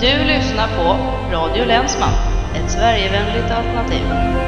Du lyssnar på Radio Länsman, ett Sverigevänligt alternativ.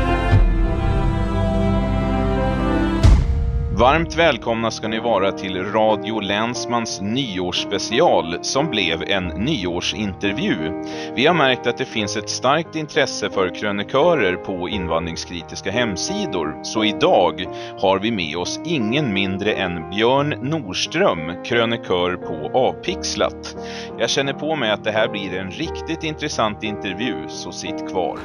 Varmt välkomna ska ni vara till Radio Länsmans nyårsspecial som blev en nyårsintervju. Vi har märkt att det finns ett starkt intresse för krönikörer på invandringskritiska hemsidor. Så idag har vi med oss ingen mindre än Björn Norström, krönikör på Avpixlat. Jag känner på mig att det här blir en riktigt intressant intervju, så sitt kvar.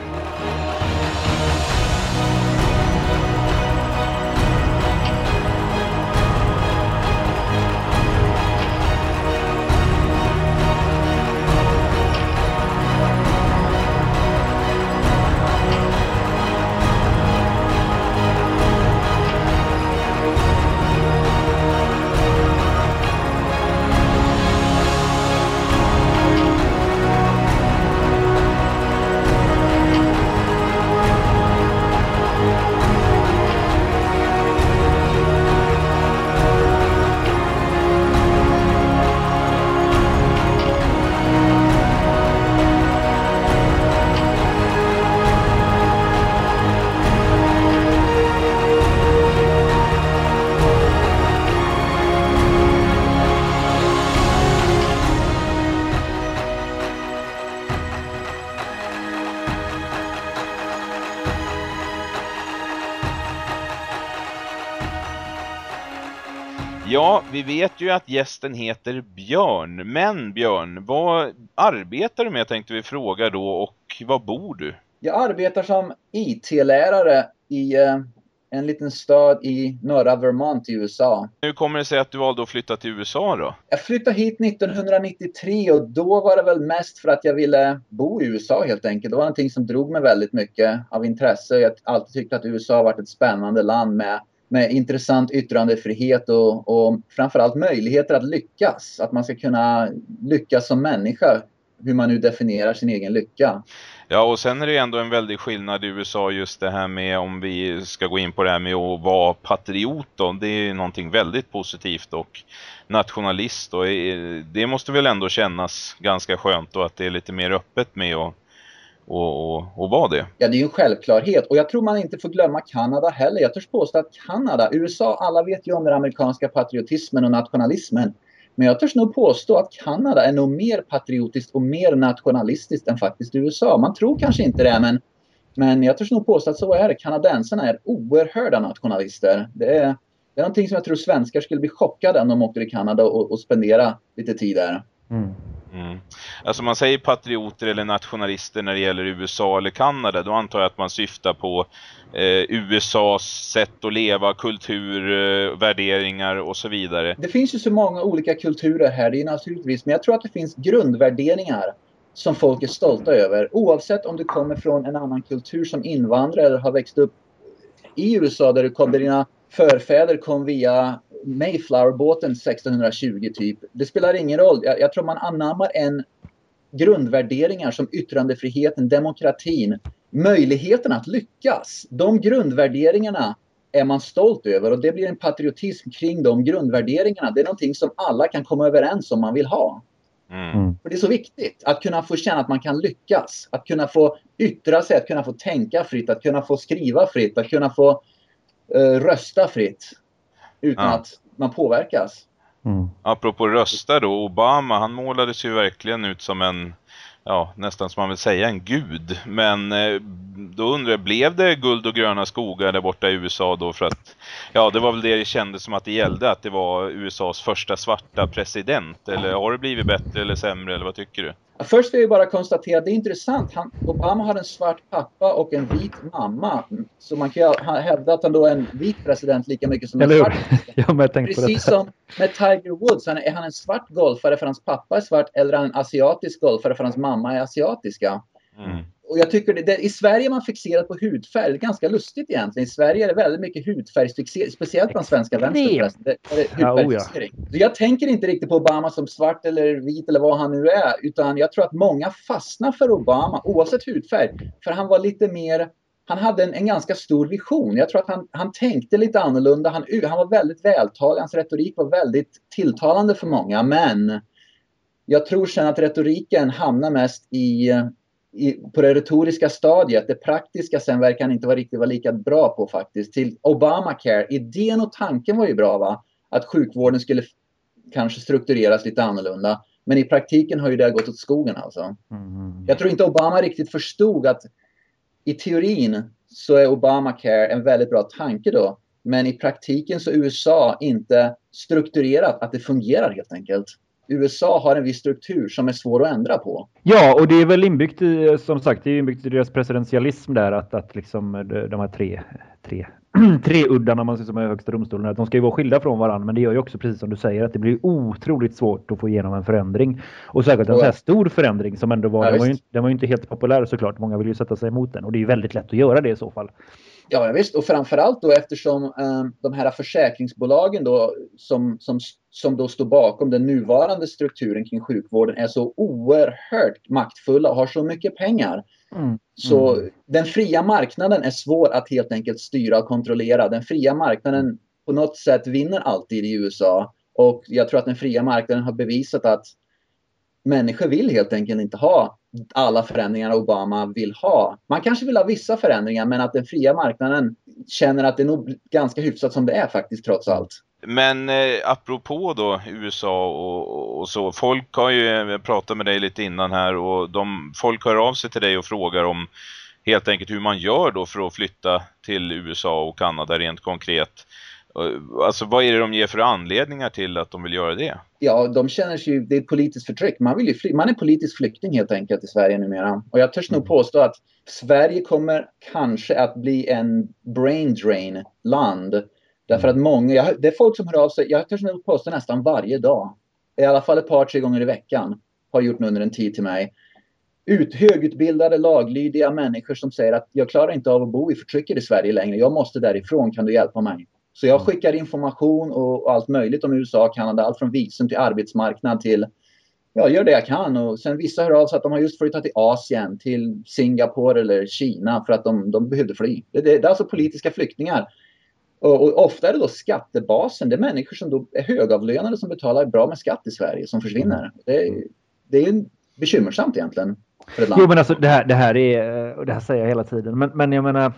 Ju att gästen heter Björn. Men Björn, vad arbetar du med tänkte vi fråga då och var bor du? Jag arbetar som IT-lärare i eh, en liten stad i norra Vermont i USA. Hur kommer det sig att du valde att flytta till USA då? Jag flyttade hit 1993 och då var det väl mest för att jag ville bo i USA helt enkelt. Det var någonting som drog mig väldigt mycket av intresse. Jag har alltid tyckt att USA har varit ett spännande land med med intressant yttrandefrihet och, och framförallt möjligheter att lyckas. Att man ska kunna lyckas som människa, hur man nu definierar sin egen lycka. Ja, och sen är det ändå en väldig skillnad i USA just det här med om vi ska gå in på det här med att vara patriot då. Det är någonting väldigt positivt och nationalist och det måste väl ändå kännas ganska skönt och att det är lite mer öppet med att och, och, och vara det. Ja, det är ju en självklarhet. Och jag tror man inte får glömma Kanada heller. Jag törs påstå att Kanada, USA, alla vet ju om den amerikanska patriotismen och nationalismen. Men jag törs nog påstå att Kanada är nog mer patriotiskt och mer nationalistiskt än faktiskt USA. Man tror kanske inte det, men, men jag törs nog påstå att så är det. Kanadensarna är oerhörda nationalister. Det är, det är någonting som jag tror svenskar skulle bli chockade om de åkte till Kanada och, och spendera lite tid där. Mm. Mm. Alltså man säger patrioter eller nationalister när det gäller USA eller Kanada. Då antar jag att man syftar på eh, USAs sätt att leva, kultur, eh, värderingar och så vidare. Det finns ju så många olika kulturer här, det är naturligtvis. Men jag tror att det finns grundvärderingar som folk är stolta över. Oavsett om du kommer från en annan kultur som invandrare eller har växt upp i USA där, du kom, där dina förfäder kom via Mayflower-båten 1620 typ. Det spelar ingen roll. Jag, jag tror man anammar en grundvärderingar som yttrandefriheten, demokratin, möjligheten att lyckas. De grundvärderingarna är man stolt över och det blir en patriotism kring de grundvärderingarna. Det är någonting som alla kan komma överens om man vill ha. Mm. För det är så viktigt att kunna få känna att man kan lyckas. Att kunna få yttra sig, att kunna få tänka fritt, att kunna få skriva fritt, att kunna få uh, rösta fritt utan ja. att man påverkas. Mm. Apropå rösta då, Obama han målades ju verkligen ut som en, ja nästan som man vill säga en gud. Men eh, då undrar jag, blev det guld och gröna skogar där borta i USA då för att, ja det var väl det det kändes som att det gällde, att det var USAs första svarta president. Eller har det blivit bättre eller sämre eller vad tycker du? Först vill jag bara konstatera att det är intressant. Han, Obama har en svart pappa och en vit mamma. Så man kan ju hävda att han då är en vit president lika mycket som en svart. ja, men Precis som med Tiger Woods. Han är, är han en svart golfare för hans pappa är svart eller är han en asiatisk golfare för hans mamma är asiatiska? Mm och jag tycker det, det, i Sverige är man fixerad på hudfärg. Det är ganska lustigt egentligen. I Sverige är det väldigt mycket hudfärgsfixering, speciellt bland svenska vänsterpressen. Ja, ja. Jag tänker inte riktigt på Obama som svart eller vit eller vad han nu är. Utan jag tror att många fastnar för Obama oavsett hudfärg. För han var lite mer han hade en, en, ganska stor vision. Jag tror att han, han tänkte lite annorlunda. Han, han var väldigt vältalig. Hans retorik var väldigt tilltalande för många. Men jag tror sen att retoriken hamnar mest i, i, på det retoriska stadiet. Det praktiska sen verkar han inte vara riktigt vara lika bra på faktiskt. Till Obamacare, idén och tanken var ju bra va? Att sjukvården skulle kanske struktureras lite annorlunda. Men i praktiken har ju det gått åt skogen alltså. Mm. Jag tror inte Obama riktigt förstod att i teorin så är Obamacare en väldigt bra tanke då. Men i praktiken så är USA inte strukturerat att det fungerar helt enkelt. USA har en viss struktur som är svår att ändra på. Ja, och det är väl inbyggt i, som sagt, det är inbyggt i deras presidentialism där att, att liksom de här tre, tre, tre uddarna man ser som är högsta domstolen, att de ska ju vara skilda från varandra, men det gör ju också precis som du säger att det blir otroligt svårt att få igenom en förändring. Och särskilt en så här stor förändring som ändå var, ja, den, var ju, den var ju inte helt populär såklart, många vill ju sätta sig emot den och det är ju väldigt lätt att göra det i så fall. Ja, visst. Och framförallt då eftersom eh, de här försäkringsbolagen då som, som, som då står bakom den nuvarande strukturen kring sjukvården är så oerhört maktfulla och har så mycket pengar. Mm. Så mm. den fria marknaden är svår att helt enkelt styra och kontrollera. Den fria marknaden på något sätt vinner alltid i USA. Och jag tror att den fria marknaden har bevisat att människor vill helt enkelt inte ha alla förändringar Obama vill ha. Man kanske vill ha vissa förändringar men att den fria marknaden känner att det är nog ganska hyfsat som det är faktiskt trots allt. Men eh, apropå då USA och, och, så, folk har ju pratat med dig lite innan här och de, folk hör av sig till dig och frågar om helt enkelt hur man gör då för att flytta till USA och Kanada rent konkret. Alltså vad är det de ger för anledningar till att de vill göra det? Ja, de känner sig ju, det är politiskt förtryck. Man, vill ju fly, man är politisk flykting helt enkelt i Sverige numera. Och jag törs nog mm. påstå att Sverige kommer kanske att bli en brain drain land. Därför att många, jag, det är folk som hör av sig, jag törs nog påstå nästan varje dag. I alla fall ett par, tre gånger i veckan. Har gjort nu under en tid till mig. Ut, högutbildade, laglydiga människor som säger att jag klarar inte av att bo i förtrycket i Sverige längre. Jag måste därifrån, kan du hjälpa mig? Så jag skickar information och, allt möjligt om USA och Kanada. Allt från visum till arbetsmarknad till jag gör det jag kan. Och sen vissa hör av sig att de har just flyttat till Asien, till Singapore eller Kina för att de, de behövde fly. Det, det, det är alltså politiska flyktingar. Och, ofta är det då skattebasen. Det är människor som då är högavlönade som betalar bra med skatt i Sverige som försvinner. Det, det är ju bekymmersamt egentligen. För ett land. Jo men alltså det här, det här är, och det här säger jag hela tiden, men, men jag menar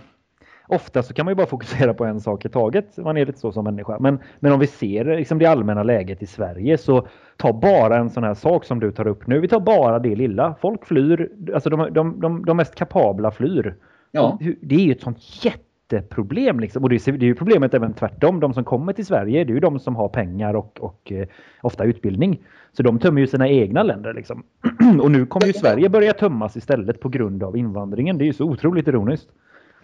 ofta så kan man ju bara fokusera på en sak i taget. Man är lite så som människa. Men, men om vi ser liksom det allmänna läget i Sverige så ta bara en sån här sak som du tar upp nu. Vi tar bara det lilla. Folk flyr, alltså de, de, de, de mest kapabla flyr. Ja. Det är ju ett sånt jätteproblem. Liksom. Och det är, det är ju problemet även tvärtom. De som kommer till Sverige det är ju de som har pengar och, och eh, ofta utbildning. Så de tömmer ju sina egna länder. Liksom. och nu kommer ju Sverige börja tömmas istället på grund av invandringen. Det är ju så otroligt ironiskt.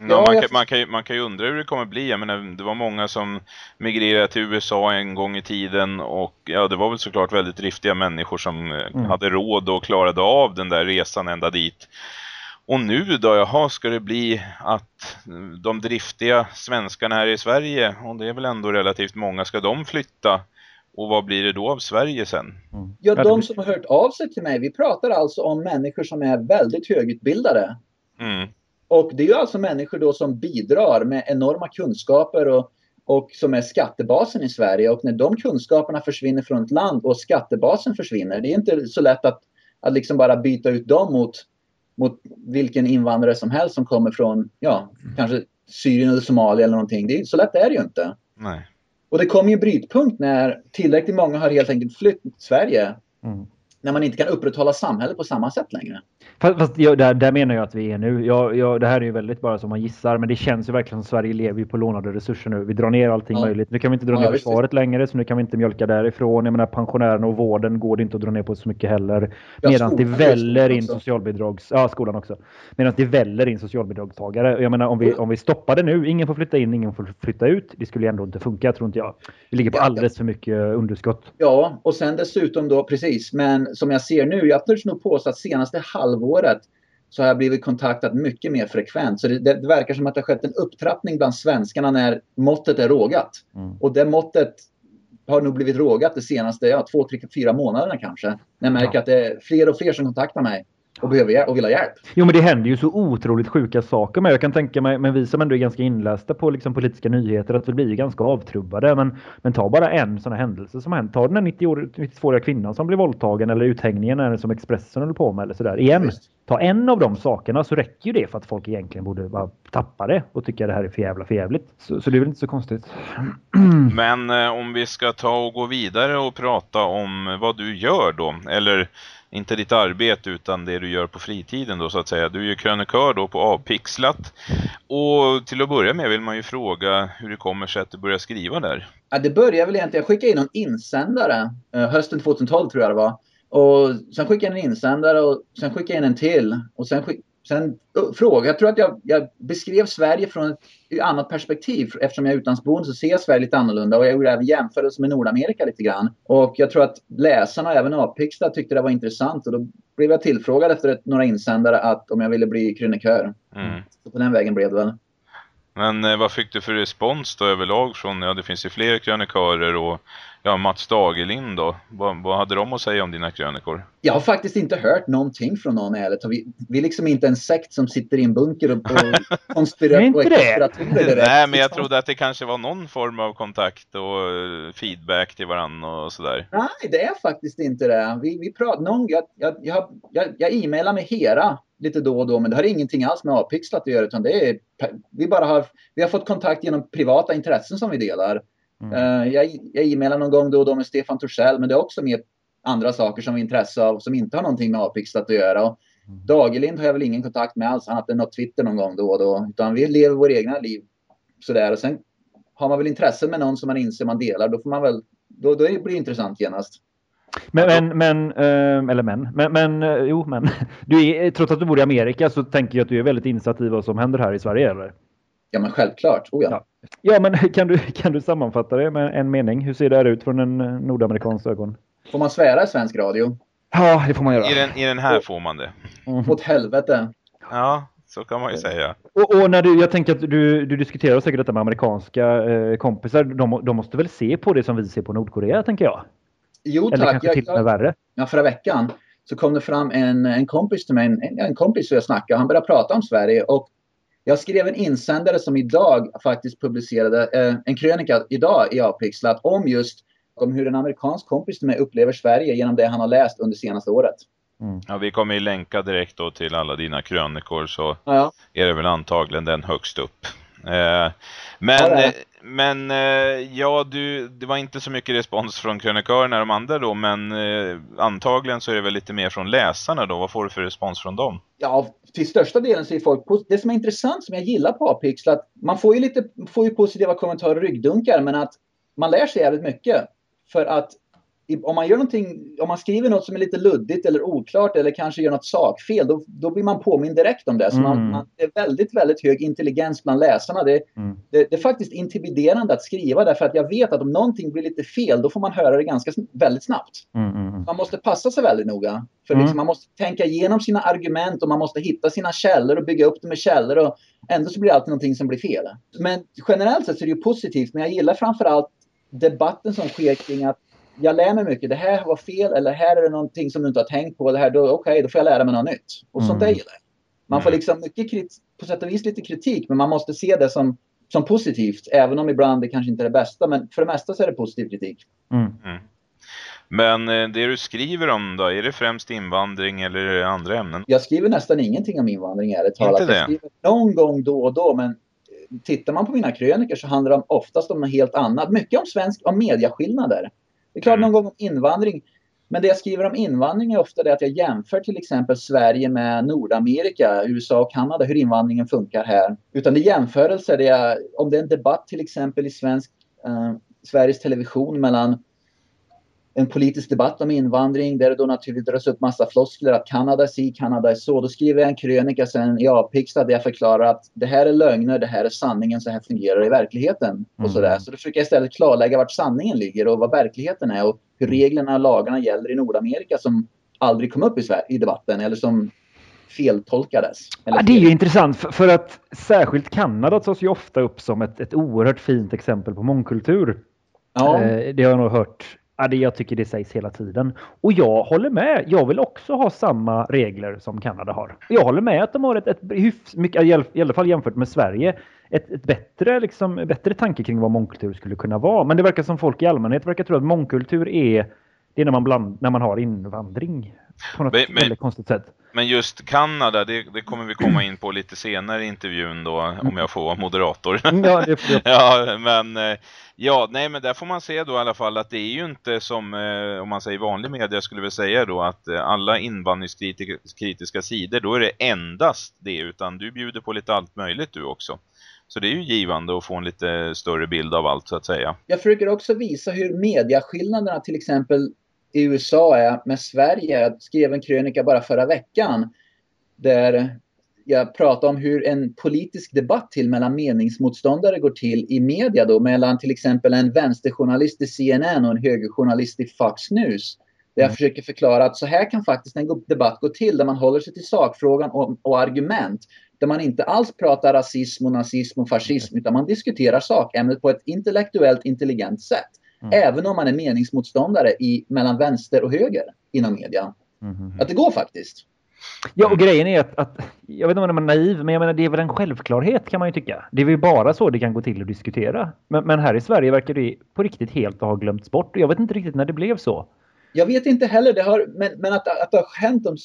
Ja, man, kan, man, kan, man kan ju undra hur det kommer bli. Jag menar, det var många som migrerade till USA en gång i tiden och ja, det var väl såklart väldigt driftiga människor som eh, mm. hade råd och klarade av den där resan ända dit. Och nu då, jaha, ska det bli att de driftiga svenskarna här i Sverige, och det är väl ändå relativt många, ska de flytta? Och vad blir det då av Sverige sen? Mm. Ja, de som har hört av sig till mig, vi pratar alltså om människor som är väldigt högutbildade. Mm. Och det är ju alltså människor då som bidrar med enorma kunskaper och, och som är skattebasen i Sverige. Och när de kunskaperna försvinner från ett land och skattebasen försvinner, det är inte så lätt att, att liksom bara byta ut dem mot, mot vilken invandrare som helst som kommer från, ja, kanske Syrien eller Somalia eller någonting. Det är, så lätt är det ju inte. Nej. Och det kommer ju en brytpunkt när tillräckligt många har helt enkelt flytt Sverige. Mm när man inte kan upprätthålla samhället på samma sätt längre. Fast, fast jag, där, där, menar jag att vi är nu. Jag, jag, det här är ju väldigt bara som man gissar, men det känns ju verkligen som Sverige lever på lånade resurser nu. Vi drar ner allting ja. möjligt. Nu kan vi inte dra ja, ner försvaret längre, så nu kan vi inte mjölka därifrån. Jag menar pensionärerna och vården går det inte att dra ner på så mycket heller. Medan det väller in socialbidrags... Ja, skolan också. Medan det väller in socialbidragstagare. Jag menar om vi, om vi stoppar det nu, ingen får flytta in, ingen får flytta ut. Det skulle ändå inte funka, tror inte jag. Vi ligger på alldeles för mycket underskott. Ja, och sen dessutom då, precis. Men som jag ser nu, jag törs nog påstå att senaste halvåret så har jag blivit kontaktad mycket mer frekvent. Så det, det, verkar som att det har skett en upptrappning bland svenskarna när måttet är rågat. Mm. Och det måttet har nog blivit rågat de senaste ja, två, tre, fyra månaderna kanske. När jag märker ja. att det är fler och fler som kontaktar mig. Och, behöver, och vill ha hjälp. Jo men det händer ju så otroligt sjuka saker. Men jag kan tänka mig, men vi som ändå är ganska inlästa på liksom politiska nyheter, att vi blir ganska avtrubbade. Men, men ta bara en sån här händelse som hänt. Ta den här 92-åriga kvinnan som blev våldtagen eller uthängningen som Expressen håller på med eller sådär. Igen. Just. Ta en av de sakerna så räcker ju det för att folk egentligen borde bara tappa det och tycka det här är för jävla för jävligt. Så, så det är väl inte så konstigt. Men eh, om vi ska ta och gå vidare och prata om vad du gör då, eller inte ditt arbete utan det du gör på fritiden då så att säga. Du är ju krönikör då på Avpixlat. Och till att börja med vill man ju fråga hur det kommer sig att du börjar skriva där. Ja, det började väl egentligen, jag skickade in en insändare eh, hösten 2012 tror jag det var. Och sen skickade jag in en insändare och sen skickade jag in en till. Och sen, skick, sen fråga, jag tror att jag, jag, beskrev Sverige från ett annat perspektiv. Eftersom jag är utlandsboende så ser jag Sverige lite annorlunda. Och jag gjorde även jämförelser med Nordamerika lite grann. Och jag tror att läsarna även Apixta tyckte det var intressant. Och då blev jag tillfrågad efter ett, några insändare att om jag ville bli krönikör. Mm. Så på den vägen blev det väl. Men eh, vad fick du för respons då överlag från, ja det finns ju fler krönikörer och ja, Mats Dagerlind då? Vad, vad hade de att säga om dina krönikor? Jag har faktiskt inte hört någonting från någon ärligt. Vi, vi är liksom inte en sekt som sitter i en bunker och, och konspirerar inte det. Nej, men jag trodde att det kanske var någon form av kontakt och eh, feedback till varandra och sådär. Nej, det är faktiskt inte det. Vi, vi pratar, någon, jag, jag, jag, jag, jag e-mailar med Hera lite då och då, men det har ingenting alls med Apixlat att göra, utan det är, vi bara har, vi har fått kontakt genom privata intressen som vi delar. Mm. Uh, jag, jag e-mailar någon gång då och då med Stefan Torssell, men det är också mer andra saker som vi har intresse av som inte har någonting med Apixlat att göra. Och mm. Dagerlind har jag väl ingen kontakt med alls, annat än något Twitter någon gång då och då, utan vi lever våra egna liv sådär. Och sen har man väl intresse med någon som man inser man delar, då får man väl, då, då blir det intressant genast. Men, men, men äh, eller men, men, men äh, jo, men. Du är, trots att du bor i Amerika så tänker jag att du är väldigt insatt i vad som händer här i Sverige, eller? Ja, men självklart. Oh, ja. ja. ja. men kan du, kan du sammanfatta det med en mening? Hur ser det här ut från en eh, nordamerikans ögon? Får man svära i svensk radio? Ja, det får man göra. I den, i den här får man det. Mm. Åt helvete. Ja, så kan man ju säga. Och, och, när du, jag tänker att du, du diskuterar säkert detta med amerikanska eh, kompisar. De, de måste väl se på det som vi ser på Nordkorea, tänker jag? Jo tack. Eller kanske till och med värre. Ja, förra veckan så kom det fram en, en kompis till mig, en, en kompis som jag snackade, han började prata om Sverige och jag skrev en insändare som idag faktiskt publicerade, eh, en krönika idag i Apixlat om just om hur en amerikansk kompis till mig upplever Sverige genom det han har läst under senaste året. Mm. Ja, vi kommer ju länka direkt då till alla dina krönikor så ja. är det väl antagligen den högst upp. Eh, men, eh, men eh, ja, du, det var inte så mycket respons från krönikörerna de andra då, men antagligen så är det väl lite mer från läsarna då. Vad får du för respons från dem? Ja, till största delen så är folk, det som är intressant som jag gillar på Apixel, att man får ju lite, får ju positiva kommentarer och ryggdunkar, men att man lär sig jävligt mycket. För att om man gör någonting, om man skriver något som är lite luddigt eller oklart eller kanske gör något sakfel, då, då blir man påmind direkt om det. Så mm. man, det är väldigt, väldigt hög intelligens bland läsarna. Det, mm. det, det, är faktiskt intimiderande att skriva därför att jag vet att om någonting blir lite fel, då får man höra det ganska väldigt snabbt. Mm. mm, mm. Man måste passa sig väldigt noga. För liksom, mm. man måste tänka igenom sina argument och man måste hitta sina källor och bygga upp det med källor. Och ändå så blir det alltid någonting som blir fel. Men generellt sett så är det ju positivt. Men jag gillar framför allt debatten som sker kring att jag lär mig mycket. Det här var fel eller här är det någonting som du inte har tänkt på. Okej, okay, då får jag lära mig något nytt. Och mm. sånt där gillar jag. Man får mm. liksom mycket på sätt och vis lite kritik, men man måste se det som, som positivt. Även om ibland det kanske inte är det bästa, men för det mesta så är det positiv kritik. Mm. Mm. Men eh, det du skriver om då, är det främst invandring eller andra ämnen? Jag skriver nästan ingenting om invandring, ärligt talat. Jag skriver någon gång då och då, men eh, tittar man på mina krönikor så handlar de oftast om något helt annat. Mycket om svensk, om mediaskillnader. Det är klart mm. någon gång om invandring. Men det jag skriver om invandring är ofta det att jag jämför till exempel Sverige med Nordamerika, USA och Kanada, hur invandringen funkar här. Utan det är jämförelser, det är, om det är en debatt till exempel i svensk, eh, Sveriges Television mellan en politisk debatt om invandring där det då naturligtvis dras upp massa floskler att Kanada är si, Kanada är så. Då skriver jag en krönika sen i Apixta där jag förklarar att det här är lögner, det här är sanningen, så här fungerar det i verkligheten. Och mm. sådär. Så då försöker jag istället klarlägga vart sanningen ligger och vad verkligheten är och hur reglerna och lagarna gäller i Nordamerika som aldrig kom upp i, i debatten eller som feltolkades. Eller ja, det är ju intressant för, för, att särskilt Kanada tas ju ofta upp som ett, ett oerhört fint exempel på mångkultur. Ja. Eh, det har jag nog hört Ja, det, jag tycker det sägs hela tiden. Och jag håller med. Jag vill också ha samma regler som Kanada har. Jag håller med att de har ett, ett hyfs, mycket, i alla fall jämfört med Sverige, ett, ett bättre, liksom, bättre tanke kring vad mångkultur skulle kunna vara. Men det verkar som folk i allmänhet verkar tro att mångkultur är, det är när man, bland, när man har invandring på något men, väldigt konstigt sätt. Men just Kanada, det, det, kommer vi komma in på lite senare i intervjun då, om jag får vara moderator. Ja, det får ja, men eh, ja, nej, men där får man se då i alla fall att det är ju inte som, eh, om man säger vanlig media skulle vi säga då, att eh, alla invandringskritiska sidor, då är det endast det, utan du bjuder på lite allt möjligt du också. Så det är ju givande att få en lite större bild av allt så att säga. Jag försöker också visa hur mediaskillnaderna till exempel i USA är med Sverige. Jag skrev en krönika bara förra veckan där jag pratade om hur en politisk debatt till mellan meningsmotståndare går till i media då mellan till exempel en vänsterjournalist i CNN och en högerjournalist i Fox News. Där jag mm. försöker förklara att så här kan faktiskt en debatt gå till där man håller sig till sakfrågan och, och argument. Där man inte alls pratar rasism och nazism och fascism utan man diskuterar sakämnet på ett intellektuellt intelligent sätt. Mm. Även om man är meningsmotståndare i, mellan vänster och höger inom media. Mm. Att det går faktiskt. Ja, och grejen är att, att, jag vet inte om man är naiv, men jag menar det är väl en självklarhet kan man ju tycka. Det är väl bara så det kan gå till att diskutera. Men, men här i Sverige verkar det på riktigt helt ha glömts bort. Jag vet inte riktigt när det blev så. Jag vet inte heller, det har, men, men att, att det har hänt om,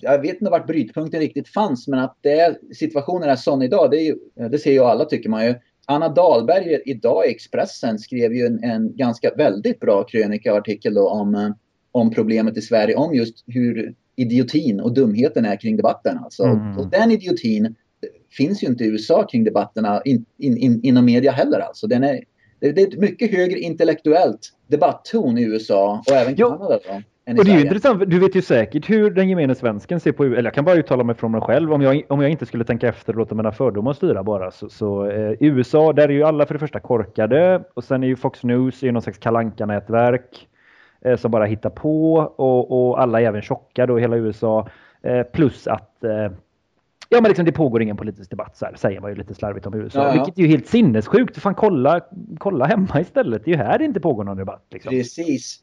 jag vet inte vart brytpunkten riktigt fanns, men att det är, situationen är sån idag, det, är ju, det ser ju alla tycker man ju. Anna Dahlberg idag i Expressen skrev ju en, en ganska väldigt bra krönika och artikel om, eh, om problemet i Sverige, om just hur idiotin och dumheten är kring debatten. Alltså. Mm. Och den idiotin finns ju inte i USA kring debatterna in, in, in, inom media heller. Alltså. Den är, det, det är ett mycket högre intellektuellt debattton i USA och även Kanada. Då och det är ju intressant, du vet ju säkert hur den gemene svensken ser på, eller jag kan bara uttala mig från mig själv, om jag, om jag inte skulle tänka efter och låta mina fördomar styra bara. Så, så eh, USA, där är ju alla för det första korkade och sen är ju Fox News är ju någon slags kalanka nätverk eh, som bara hittar på och, och alla är även tjocka då i hela USA. Eh, plus att eh, Ja men liksom det pågår ingen politisk debatt så här, säger man ju lite slarvigt om USA. Ja, Vilket är ju helt sinnessjukt. Fan kolla, kolla hemma istället. Det är ju här det inte pågår någon debatt. Liksom. Precis.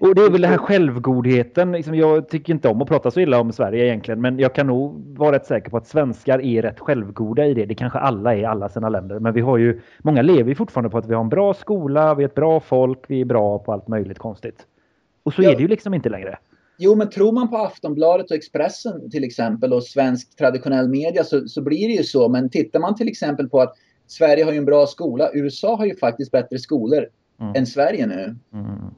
Och det är väl den här självgodheten. Liksom jag tycker inte om att prata så illa om Sverige egentligen. Men jag kan nog vara rätt säker på att svenskar är rätt självgoda i det. Det kanske alla är i alla sina länder. Men vi har ju, många lever ju fortfarande på att vi har en bra skola, vi är ett bra folk, vi är bra på allt möjligt konstigt. Och så ja. är det ju liksom inte längre. Jo, men tror man på Aftonbladet och Expressen till exempel och svensk traditionell media så, så blir det ju så. Men tittar man till exempel på att Sverige har ju en bra skola. USA har ju faktiskt bättre skolor mm. än Sverige nu. Mm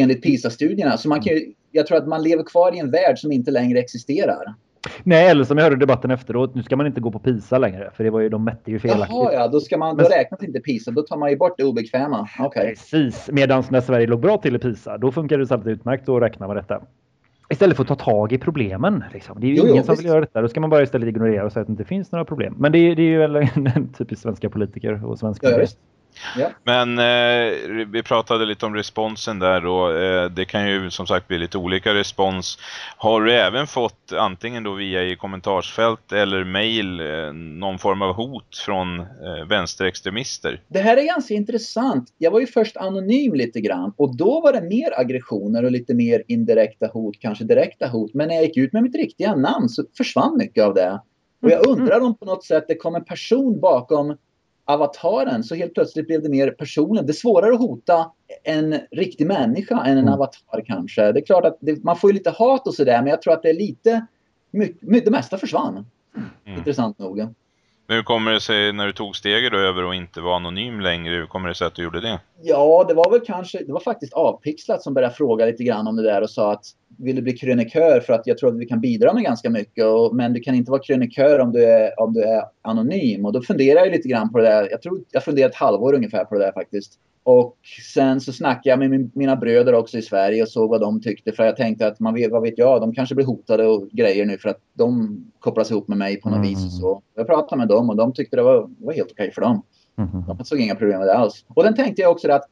enligt PISA-studierna. Så man kan ju, jag tror att man lever kvar i en värld som inte längre existerar. Nej, eller som jag hörde debatten efteråt, nu ska man inte gå på PISA längre, för det var ju, de mätte ju felaktigt. Jaha, ja, då, ska man, då räknas inte PISA, då tar man ju bort det obekväma. Okay. Precis, medan när Sverige låg bra till i PISA, då funkar det samtidigt utmärkt att räkna med detta. Istället för att ta tag i problemen. Liksom. Det är ju jo, ingen jo, som visst. vill göra detta. Då ska man bara istället ignorera och säga att det inte finns några problem. Men det, det är ju väl en, en typisk svenska politiker och svenska ja, Ja. Men eh, vi pratade lite om responsen där och eh, det kan ju som sagt bli lite olika respons. Har du även fått antingen då via i kommentarsfält eller mail eh, någon form av hot från eh, vänsterextremister? Det här är ganska intressant. Jag var ju först anonym lite grann och då var det mer aggressioner och lite mer indirekta hot, kanske direkta hot. Men när jag gick ut med mitt riktiga namn så försvann mycket av det. Och jag mm. undrar om på något sätt det kom en person bakom avataren så helt plötsligt blev det mer personligt. Det är svårare att hota en riktig människa än en mm. avatar kanske. Det är klart att det, man får ju lite hat och sådär men jag tror att det är lite, mycket, det mesta försvann. Mm. Intressant nog. Men hur kommer det sig när du tog steget över och inte var anonym längre? Hur kommer det sig att du gjorde det? Ja, det var väl kanske, det var faktiskt avpixlat som började fråga lite grann om det där och sa att vill du bli krönikör för att jag tror att vi kan bidra med ganska mycket. Och, men du kan inte vara krönikör om du, är, om du är anonym. Och då funderar jag lite grann på det där. Jag tror jag funderade ett halvår ungefär på det där faktiskt. Och sen så snackade jag med min, mina bröder också i Sverige och såg vad de tyckte. För jag tänkte att man vet, vad vet jag, de kanske blir hotade och grejer nu för att de kopplas ihop med mig på något mm. vis. Så jag pratade med dem och de tyckte det var, var helt okej för dem. Mm. De såg inga problem med det alls. Och den tänkte jag också att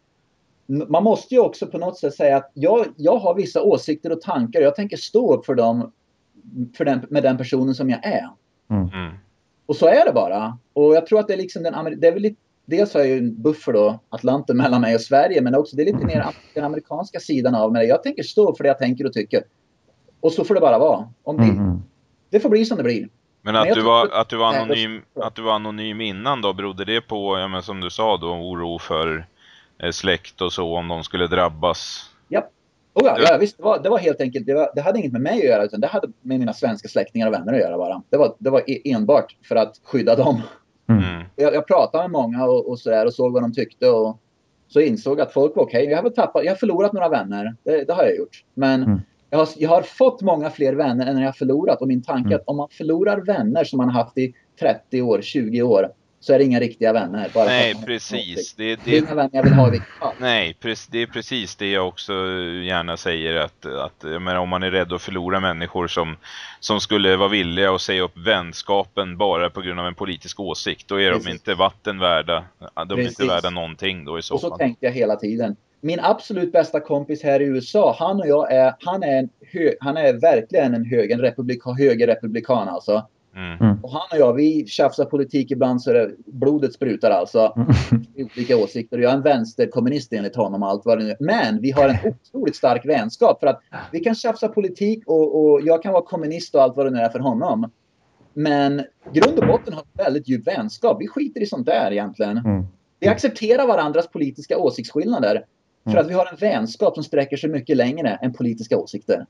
man måste ju också på något sätt säga att jag, jag har vissa åsikter och tankar. Jag tänker stå upp för dem för den, med den personen som jag är. Mm. mm. Och så är det bara. Och jag tror att det är liksom den, det är väl lite dels har jag ju en buffer då, Atlanten mellan mig och Sverige, men också det är lite mer den amerikanska sidan av mig. Jag tänker stå för det jag tänker och tycker. Och så får det bara vara. Om det, Mm. det får bli som det blir. Men att, jag du var, att- att, du var anonym, att du var anonym innan då, berodde det på, ja, men som du sa då, oro för eh, släkt och så, om de skulle drabbas? Ja. Oh ja, ja, visst, det var, det var helt enkelt, det, var, det hade inget med mig att göra, utan det hade med mina svenska släktingar och vänner att göra bara. Det var, det var e- enbart för att skydda dem. Jag, jag pratade med många och, och sådär och såg vad de tyckte och så insåg att folk var okej. Jag har tappat, jag har förlorat några vänner. Det, det har jag gjort. Men Mm. jag, har, jag har fått många fler vänner än jag har förlorat. Och min tanke är Mm. att om man förlorar vänner som man har haft i 30 år, 20 år, så är det inga riktiga vänner. Bara Nej, precis. Det, Det är det, inga vänner jag vill ha i vilket fall. nej, precis, det är precis det jag också gärna säger att, att menar, om man är rädd att förlora människor som, som skulle vara villiga att säga upp vänskapen bara på grund av en politisk åsikt, då är de Precis. inte vatten värda. De är inte Precis. värda någonting då i så Och så fall. tänkte jag hela tiden. Min absolut bästa kompis här i USA, han och jag är, han är, en hö, han är verkligen en hög, en republika, högerrepublikan alltså. Mm. Och han och jag, vi tjafsar politik ibland så det, blodet sprutar alltså. Mm. Olika åsikter. Och jag är en vänsterkommunist enligt honom allt vad det nu. Men vi har en otroligt stark vänskap för att vi kan tjafsa politik och, och jag kan vara kommunist och allt vad det nu är för honom. Men grund och botten har en väldigt djup vänskap. Vi skiter i sånt där egentligen. Mm. Vi accepterar varandras politiska åsiktsskillnader. För Mm. att vi har en vänskap som sträcker sig mycket längre än politiska åsikter.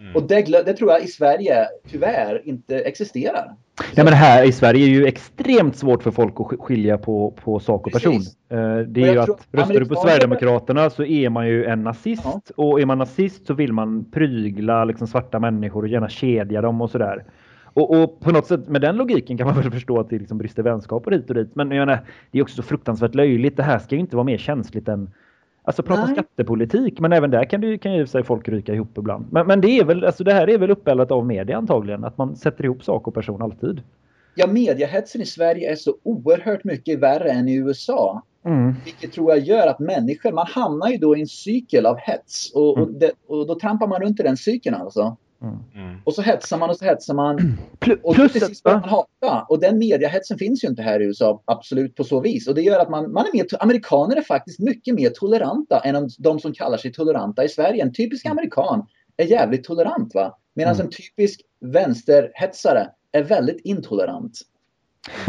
Mm. Och det, det tror jag i Sverige tyvärr inte existerar. Nej, men här i Sverige är det ju extremt svårt för folk att sk- skilja på, på sak och person. Precis. Eh, Det är Och ju att tror röstar du på Sverigedemokraterna så är man ju en nazist. Ja. Och är man nazist så vill man prygla liksom, svarta människor och gärna kedja dem och sådär. Och, och på något sätt med den logiken kan man väl förstå att det liksom brister vänskaper hit och dit. Men jag menar, det är också så fruktansvärt löjligt. Det här ska ju inte vara mer känsligt än Alltså prata Nej. skattepolitik, men även där kan, ju- kan ju och sig folk ryka ihop ibland. Men, men det är väl, alltså det här är väl uppeldat av media antagligen, att man sätter ihop sak och person alltid. Ja, mediahetsen i Sverige är så oerhört mycket värre än i USA. Mm. Vilket tror jag gör att människor, man hamnar ju då i en cykel av hets. Och, och, Mm. det, och då trampar man runt i den cykeln alltså. Mm. Och så hetsar man och så hetsar man. Pl- Och plus till sist börjar man hata. Och den mediahetsen finns ju inte här i USA absolut på så vis. Och det gör att man, man är mer, amerikaner är faktiskt mycket mer toleranta än de, de som kallar sig toleranta i Sverige. En typisk amerikan är jävligt tolerant va. Medan Mm. en typisk vänsterhetsare är väldigt intolerant.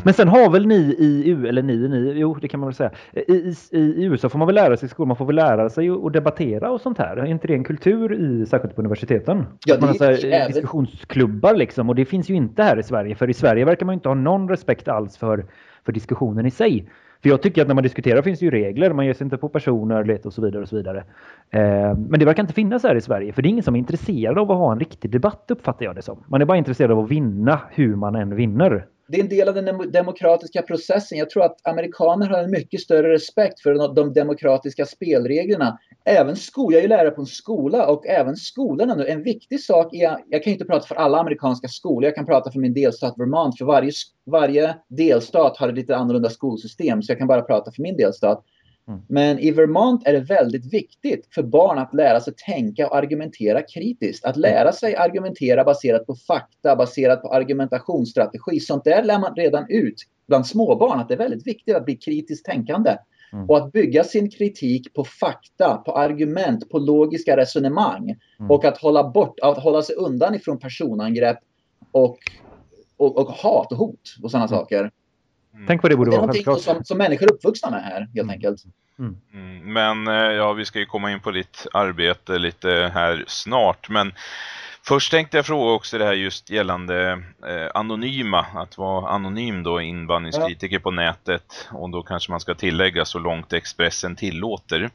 Men sen har väl ni i U, eller ni, ni, jo det kan man väl säga. I, i, I USA får man väl lära sig i skolan, man får väl lära sig att att debattera och sånt här. Är inte det en kultur i, särskilt på universiteten? Ja, Att man har det här, diskussionsklubbar liksom och det finns ju inte här i Sverige. För i Sverige verkar man inte ha någon respekt alls för, för diskussionen i sig. För jag tycker att när man diskuterar finns det ju regler, man ger sig inte på personer och så vidare och så vidare. Eh, men det verkar inte finnas här i Sverige för det är ingen som är intresserad av att ha en riktig debatt uppfattar jag det som. Man är bara intresserad av att vinna hur man än vinner det är en del av den demokratiska processen. Jag tror att amerikaner har en mycket större respekt för de- demokratiska spelreglerna. Även skolan, jag är ju lärare på en skola och även skolorna nu. En viktig sak är, jag kan ju inte prata för alla amerikanska skolor, jag kan prata för min delstat Vermont. För varje, varje delstat har ett lite annorlunda skolsystem, så jag kan bara prata för min delstat. Mm. Men i Vermont är det väldigt viktigt för barn att lära sig tänka och argumentera kritiskt. Att lära sig argumentera baserat på fakta, baserat på argumentationsstrategi. Sånt där lär man redan ut bland småbarn att det är väldigt viktigt att bli kritiskt tänkande. Mm. Och att bygga sin kritik på fakta, på argument, på logiska resonemang. Mm. Och att hålla, bort, att hålla sig undan ifrån personangrepp och, och, och hat och hot och sådana Mm. saker. Tänk vad det borde Det är vara självklart. som, som människor uppvuxna med här, helt Mm. enkelt. Mm, Men eh, ja, vi ska ju komma in på ditt arbete lite här snart. Men först tänkte jag fråga också det här just gällande eh, anonyma. Att vara anonym då, invandringskritiker på nätet. Och då kanske man ska tillägga så långt Expressen tillåter.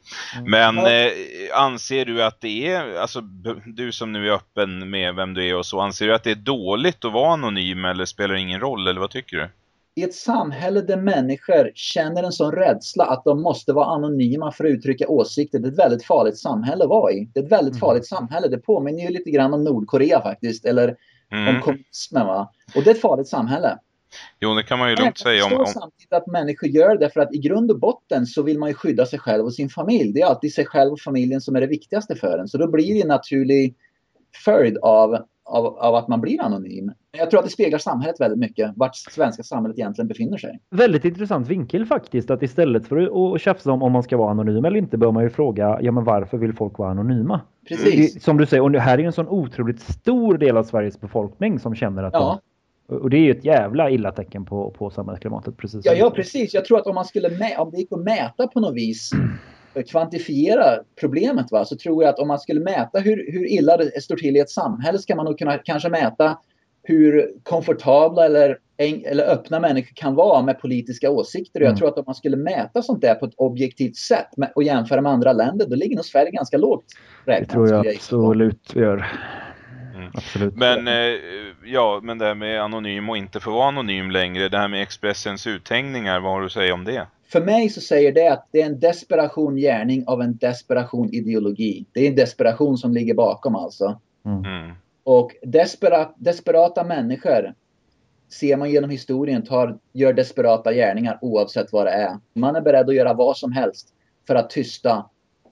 Men Ja. eh, anser du att det är, alltså du som nu är öppen med vem du är och så, anser du att det är dåligt att vara anonym eller spelar ingen roll eller vad tycker du? I ett samhälle där människor känner en sån rädsla att de måste vara anonyma för att uttrycka åsikter. Det är ett väldigt farligt samhälle att vara i. Det är ett väldigt Mm. farligt samhälle. Det påminner ju lite grann om Nordkorea faktiskt. Eller Mm. om kommunismen. Va? Och det är ett farligt samhälle. Jo, det kan man ju lugnt säga om... om... samtidigt att människor gör det för att i grund och botten så vill man ju skydda sig själv och sin familj. Det är alltid sig själv och familjen som är det viktigaste för en. Så då blir det en naturlig följd av av, av att man blir anonym. Jag tror att det speglar samhället väldigt mycket, vart svenska samhället egentligen befinner sig. Väldigt intressant vinkel faktiskt, att istället för att tjafsa om om man ska vara anonym eller inte bör man ju fråga, ja men varför vill folk vara anonyma? Precis. Det, som du säger, och det här är ju en sån otroligt stor del av Sveriges befolkning som känner att Ja. de, och det är ju ett jävla illa tecken på, på samhällsklimatet. Precis Ja, ja, precis. Jag tror att om, man skulle om det gick att mäta på något vis, kvantifiera problemet, va, så tror jag att om man skulle mäta hur, hur illa det står till i ett samhälle ska man nog kunna kanske mäta hur komfortabla eller, eller öppna människor kan vara med politiska åsikter. Och jag Mm. tror att om man skulle mäta sånt där på ett objektivt sätt med, och jämföra med andra länder, då ligger nog Sverige ganska lågt Det räknat. tror skulle jag på. absolut vi gör. Mm. Absolut. Men eh, ja, men det här med anonym och inte få vara anonym längre, det här med Expressens uthängningar, vad har du att säga om det? För mig så säger det att det är en desperation gärning av en desperation ideologi. Det är en desperation som ligger bakom alltså. Mm. Och despera, desperata människor ser man genom historien tar, gör desperata gärningar oavsett vad det är. Man är beredd att göra vad som helst för att tysta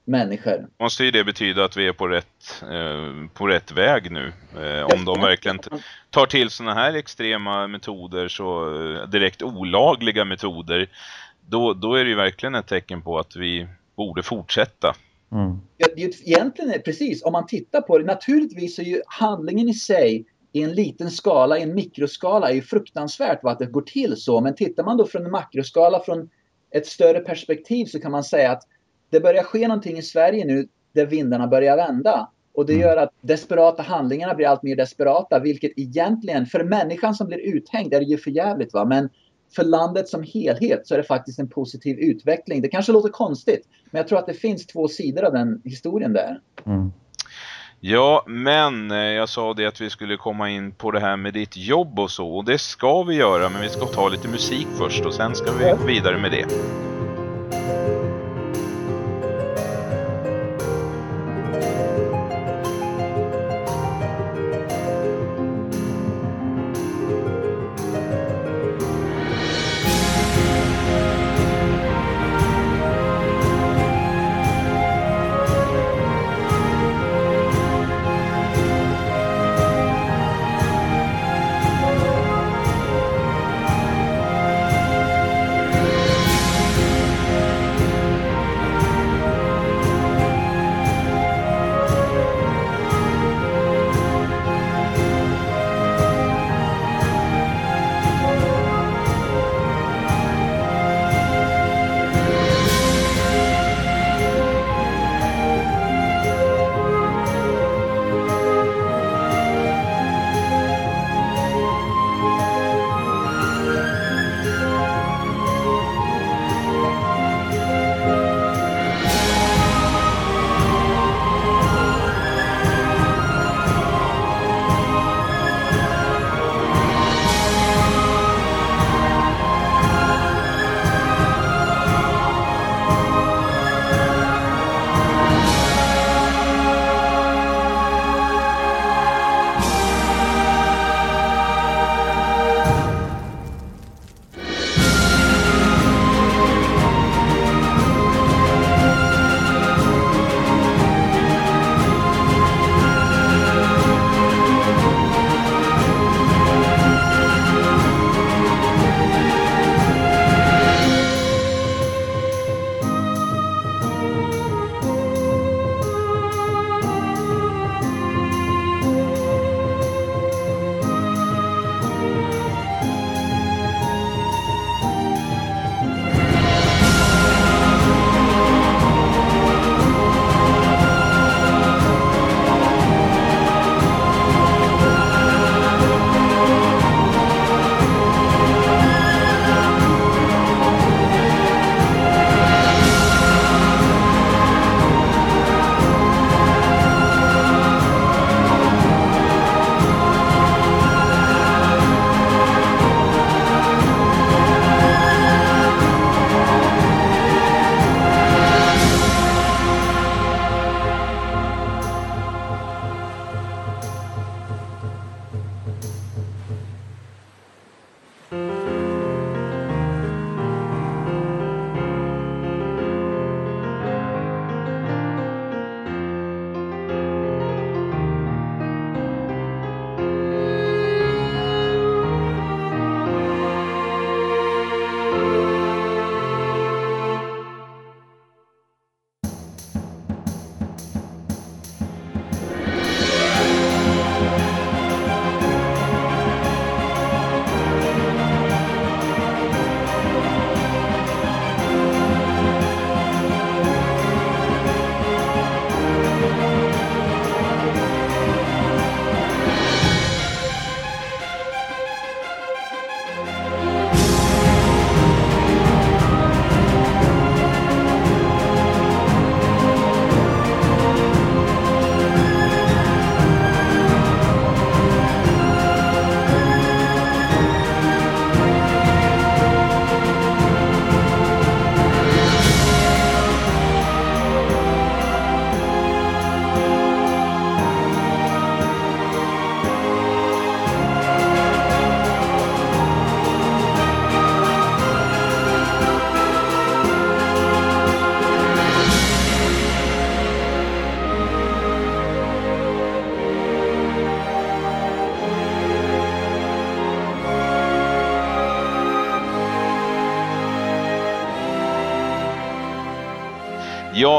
människor. Måste ju det betyda att vi är på rätt, eh, på rätt väg nu? Eh, om de verkligen tar till såna här extrema metoder, så eh, direkt olagliga metoder, då, då är det ju verkligen ett tecken på att vi borde fortsätta. Mm. Ja, det är ju- Egentligen är precis, om man tittar på det, naturligtvis är ju handlingen i sig i en liten skala, i en mikroskala, är ju fruktansvärt vad att det går till så. Men tittar man då från en makroskala, från ett större perspektiv så kan man säga att det börjar ske någonting i Sverige nu där vindarna börjar vända. Och det gör att desperata handlingarna blir allt mer desperata, vilket egentligen, för människan som blir uthängd är det ju för jävligt va. Men för landet som helhet så är det faktiskt en positiv utveckling. Det kanske låter konstigt, men jag tror att det finns två sidor av den historien där. Mm. Ja, men eh, jag sa det att vi skulle komma in på det här med ditt jobb och så, och det ska vi göra, men vi ska ta lite musik först och sen ska vi gå vidare med det.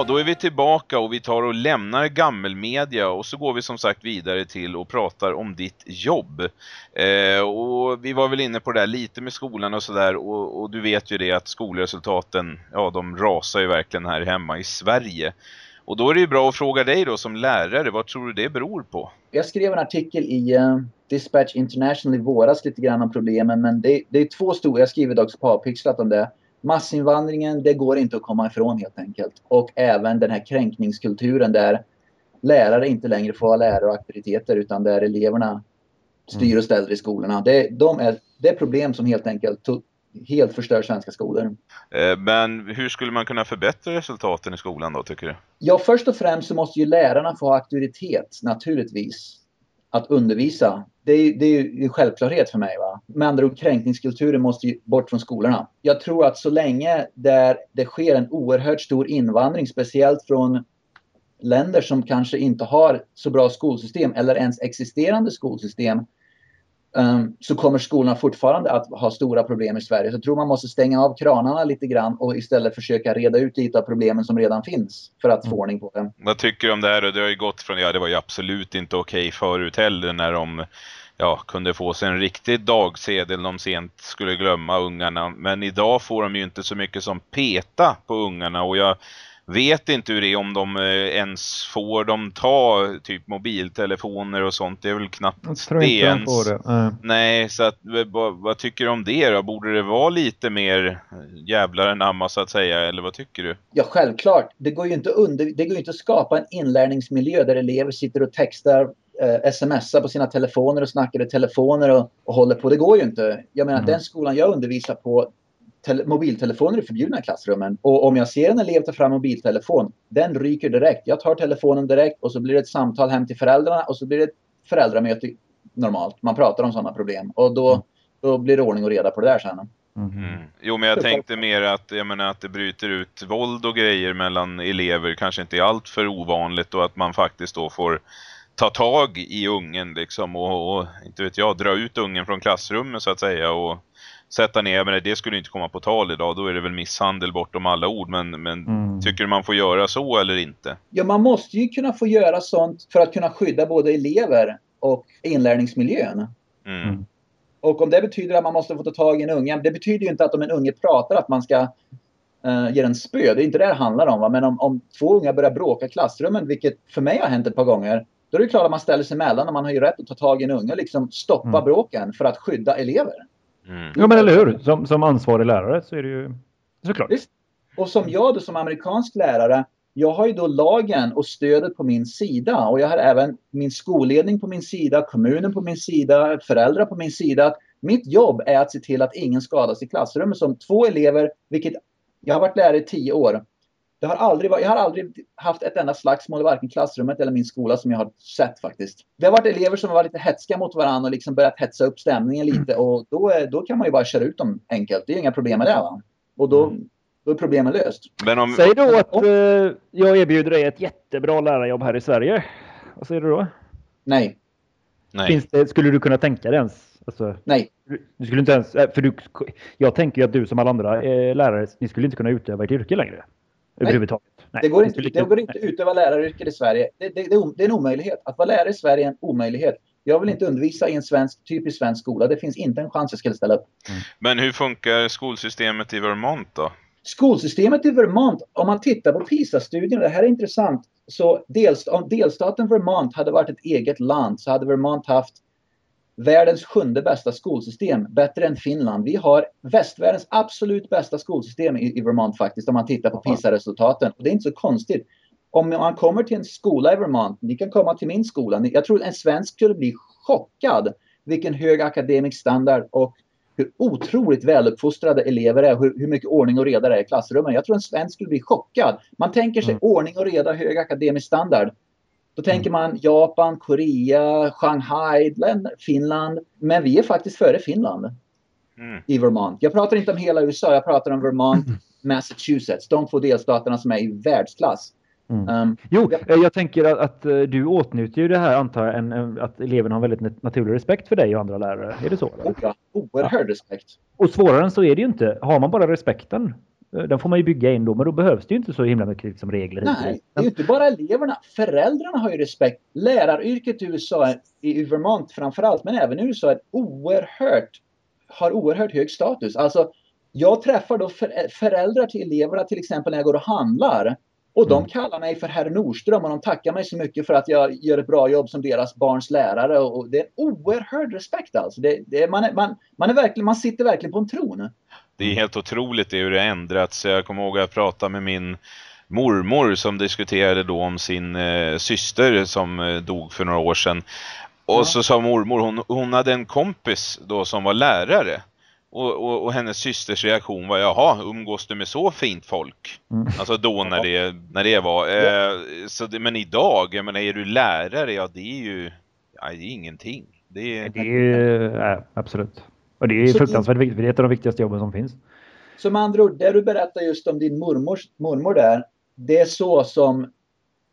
Ja, då är vi tillbaka och vi tar och lämnar gammelmedia och så går vi som sagt vidare till och pratar om ditt jobb. Eh, och vi var väl inne på det där lite med skolan och sådär och, och, du vet ju det att skolresultaten, ja de rasar ju verkligen här hemma i Sverige. Och då är det ju bra att fråga dig då som lärare, vad tror du det beror på? Jag skrev en artikel i uh, Dispatch International i våras lite grann om problemen men det, det är två stora, jag skriver dock påpixlat om det massinvandringen, det går inte att komma ifrån helt enkelt. Och även den här kränkningskulturen där lärare inte längre får vara lärare och auktoriteter utan där eleverna styr och ställer i skolorna. Det, de är, det är problem som helt enkelt helt förstör svenska skolor. Eh, men hur skulle man kunna förbättra resultaten i skolan då tycker du? Ja, först och främst så måste ju lärarna få ha auktoritet naturligtvis att undervisa. Det är, det är en självklarhet för mig. Va? Med andra ord, kränkningskulturen måste ju bort från skolorna. Jag tror att så länge där det sker en oerhört stor invandring, speciellt från länder som kanske inte har så bra skolsystem eller ens existerande skolsystem, um, så kommer skolorna fortfarande att ha stora problem i Sverige. Så jag tror man måste stänga av kranarna lite grann och istället försöka reda ut lite av problemen som redan finns för att få mm. ordning på dem. Vad tycker du om det här? Det har ju gått från, ja det var ju absolut inte okej okay förut heller när de ja, kunde få sig en riktig dagsedel de sent skulle glömma ungarna. Men idag får de ju inte så mycket som peta på ungarna och jag vet inte hur det är om de eh, ens får dem ta typ mobiltelefoner och sånt. Det är väl knappt jag tror det ens. Det. Mm. Nej, så att, vad, vad, tycker du om det då? Borde det vara lite mer eh, jävlar än amma så att säga, eller vad tycker du? Ja, självklart. Det går ju inte, under, det går inte att skapa en inlärningsmiljö där elever sitter och textar eh, smsar på sina telefoner och snackar i telefoner och, och håller på. Det går ju inte. Jag menar, mm. den skolan jag undervisar på mobiltelefoner är förbjudna i klassrummen. Och om jag ser en elev ta fram mobiltelefon, den ryker direkt. Jag tar telefonen direkt och så blir det ett samtal hem till föräldrarna och så blir det ett föräldramöte normalt. Man pratar om sådana problem och då, mm. då blir det ordning och reda på det där sen. Mm. Mm. Jo, men jag tänkte mer att, jag menar, att det bryter ut våld och grejer mellan elever kanske inte är allt för ovanligt och att man faktiskt då får ta tag i ungen liksom och, och, inte vet jag, dra ut ungen från klassrummet så att säga och sätta ner, men det skulle inte komma på tal idag, då är det väl misshandel bortom alla ord, men, men mm. tycker du man får göra så eller inte? Ja, man måste ju kunna få göra sånt för att kunna skydda både elever och inlärningsmiljön. Mm. mm. Och om det betyder att man måste få ta tag i en unge, det betyder ju inte att om en unge pratar att man ska uh, ge den spö. Det är inte det det handlar om. Va? Men om, om två unga börjar bråka i klassrummen, vilket för mig har hänt ett par gånger, då är det klart att man ställer sig emellan och man har ju rätt att ta tag i en unge och liksom stoppa mm. bråken för att skydda elever. Mm. Ja men eller hur, som, som ansvarig lärare så är det ju såklart. Visst. Och som jag då som amerikansk lärare, jag har ju då lagen och stödet på min sida och jag har även min skolledning på min sida, kommunen på min sida, föräldrar på min sida. Mitt jobb är att se till att ingen skadas i klassrummet som två elever, vilket jag har varit lärare i tio år. Det har aldrig, jag har aldrig haft ett enda slagsmål i varken klassrummet eller min skola som jag har sett faktiskt. Det har varit elever som har varit lite hetska mot varandra och liksom börjat hetsa upp stämningen lite och då, då kan man ju bara köra ut dem enkelt. Det är inga problem med det va? Och då, mm. då är problemet löst. Om... Säg då att eh, jag erbjuder dig ett jättebra lärarjobb här i Sverige. Vad säger du då? Nej. Nej. Finns det, skulle du kunna tänka dig ens? Alltså, Nej. Du skulle inte ens, eh, för du, jag tänker ju att du som alla andra eh, lärare, ni skulle inte kunna utöva ert yrke längre överhuvudtaget. Nej. Det går inte, det går inte att utöva läraryrket i Sverige. Det, det, det, är en omöjlighet. Att vara lärare i Sverige är en omöjlighet. Jag vill inte undervisa i en svensk, typisk svensk skola. Det finns inte en chans jag skulle ställa upp. Mm. Men hur funkar skolsystemet i Vermont då? Skolsystemet i Vermont, om man tittar på PISA-studien, det här är intressant, så delst om delstaten Vermont hade varit ett eget land så hade Vermont haft världens sjunde bästa skolsystem, bättre än Finland. Vi har västvärldens absolut bästa skolsystem i, i Vermont faktiskt, om man tittar på PISA-resultaten. Det är inte så konstigt. Om man kommer till en skola i Vermont, ni kan komma till min skola. Jag tror en svensk skulle bli chockad vilken hög akademisk standard och hur otroligt väluppfostrade elever är, hur, hur mycket ordning och reda det är i klassrummen. Jag tror en svensk skulle bli chockad. Man tänker sig mm. ordning och reda, hög akademisk standard. Då tänker mm. man Japan, Korea, Shanghai, Finland. Men vi är faktiskt före Finland mm. i Vermont. Jag pratar inte om hela USA, jag pratar om Vermont, mm. Massachusetts. De två delstaterna som är i världsklass. Mm. Um, jo, jag, eh, jag tänker att, att, eh, du åtnjuter ju det här antar jag, en, en, att eleverna har väldigt naturlig respekt för dig och andra lärare. Är det så? Eller? Ja, oerhörd ja. respekt. Och svårare än så är det ju inte. Har man bara respekten Den får man ju bygga in då, men då behövs det ju inte så himla mycket liksom, regler. Nej, det är ju inte bara eleverna. Föräldrarna har ju respekt. Läraryrket i USA, i Vermont framförallt, men även i USA, är oerhört, har oerhört hög status. Alltså, jag träffar då föräldrar till eleverna till exempel när jag går och handlar. Och de mm. kallar mig för herr Nordström och de tackar mig så mycket för att jag gör ett bra jobb som deras barns lärare. Och det är en oerhörd respekt alltså. Det, det man, är, man, man, är verkligen, man sitter verkligen på en tron. Det är helt otroligt hur det ändrats. Jag kommer ihåg att jag pratade med min mormor som diskuterade då om sin eh, syster som eh, dog för några år sedan. Och ja. så sa mormor, hon, hon hade en kompis då som var lärare. Och, och, och, hennes systers reaktion var, jaha, umgås du med så fint folk? Mm. Alltså då när det, när det var. Eh, så det, men idag, jag menar, är du lärare, ja det är ju ja, det är ingenting. Det är, det är ja, absolut. Och det är så fruktansvärt viktigt, det är ett av de viktigaste jobben som finns. Så med andra ord, det du berättar just om din mormors, mormor där, det är så som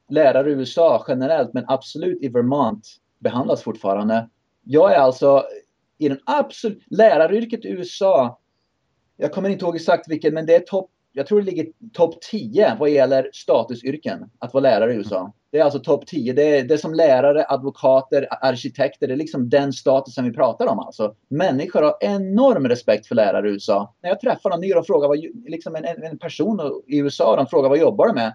lärare i USA generellt, men absolut i Vermont behandlas fortfarande. Jag är alltså i den absolut, läraryrket i USA, jag kommer inte ihåg exakt vilken, men det är topp, jag tror det ligger topp 10 vad gäller statusyrken, att vara lärare i USA. Det är alltså topp 10. Det är, det är som lärare, advokater, arkitekter. Det är liksom den statusen vi pratar om. Alltså. Människor har enorm respekt för lärare i USA. När jag träffar någon ny och frågar vad, liksom en, en person i USA, de frågar vad jobbar du med?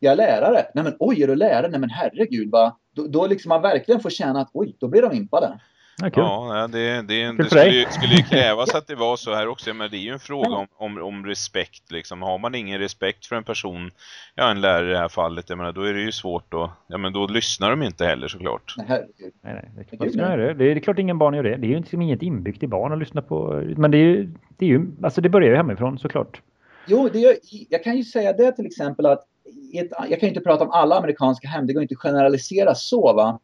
Jag är lärare. Nej men oj, är du lärare? Nej men herregud. Va? Då, då liksom man verkligen får känna att oj, då blir de impade. Ja, ja det, det, det skulle, ju, skulle ju krävas att det var så här också. Men det är ju en fråga om, om, om, respekt. Liksom. Har man ingen respekt för en person, ja en lärare i det här fallet, jag menar, då är det ju svårt att, ja men då lyssnar de inte heller såklart. Nej, nej, nej. Det, är det. det är klart ingen barn gör det. Det är ju liksom inget inbyggt i barn att lyssna på. Men det är ju, det är ju alltså det börjar ju hemifrån såklart. Jo, det är, jag kan ju säga det till exempel att ett, jag kan inte prata om alla amerikanska hem, det går inte att generalisera så va.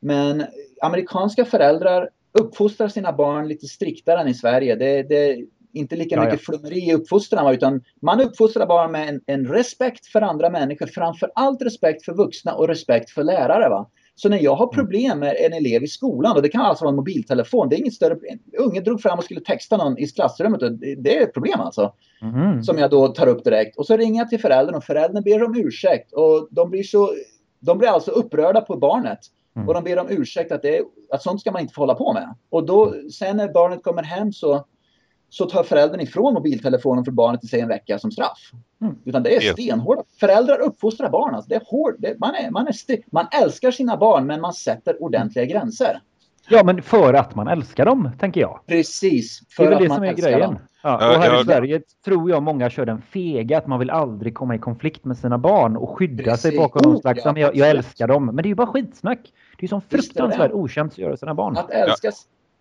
Men amerikanska föräldrar uppfostrar sina barn lite striktare än i Sverige. Det, det är inte lika mycket ja. flummeri i uppfostran utan man uppfostrar barn med en, en, respekt för andra människor. Framför allt respekt för vuxna och respekt för lärare. Va? Så när jag har mm. problem med en elev i skolan, och det kan alltså vara en mobiltelefon, det är inget större Ungen drog fram och skulle texta någon i klassrummet och det är ett problem alltså. Mm. Som jag då tar upp direkt. Och så ringer jag till föräldern och föräldern ber om ursäkt. Och de blir så, de blir alltså upprörda på barnet. Mm. Och de ber om ursäkt att, det, att sånt ska man inte få hålla på med. Och då, sen när barnet kommer hem så, så tar föräldern ifrån mobiltelefonen för barnet i sig en vecka som straff. Mm. Utan det är stenhårda. Föräldrar uppfostrar barn. Alltså. Det är hård, det, man, är, man, är man älskar sina barn men man sätter ordentliga gränser. Ja, men för att man älskar dem, tänker jag. Precis. För det är väl det som är grejen. Dem. Ja, och här i Sverige tror jag många kör den fega att man vill aldrig komma i konflikt med sina barn och skydda Precis. sig bakom någon slags, ja, jag, jag, älskar dem. Men det är ju bara skitsnack. Det är som fruktansvärt okänt att göra sina barn. Att älska,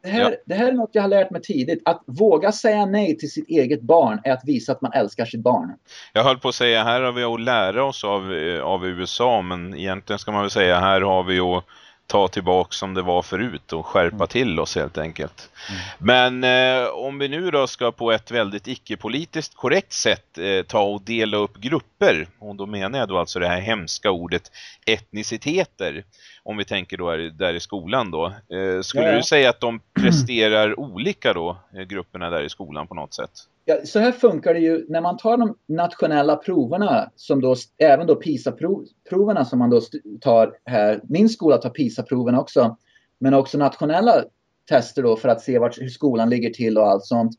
det, här, det här är något jag har lärt mig tidigt. Att våga säga nej till sitt eget barn är att visa att man älskar sitt barn. Jag höll på att säga, här har vi att lära oss av, eh, av USA. Men egentligen ska man väl säga, här har vi ju ta tillbaka som det var förut och skärpa mm. till oss helt enkelt. Mm. Men eh, om vi nu då ska på ett väldigt icke-politiskt korrekt sätt eh, ta och dela upp grupper och då menar jag då alltså det här hemska ordet etniciteter om vi tänker då där i skolan då. Eh, skulle ja. du säga att de presterar olika då, eh, grupperna där i skolan på något sätt? Ja, så här funkar det ju när man tar de nationella proverna, som då, även då PISA-proverna som man då tar här. Min skola tar PISA-proverna också, men också nationella tester då för att se vart, hur skolan ligger till och allt sånt.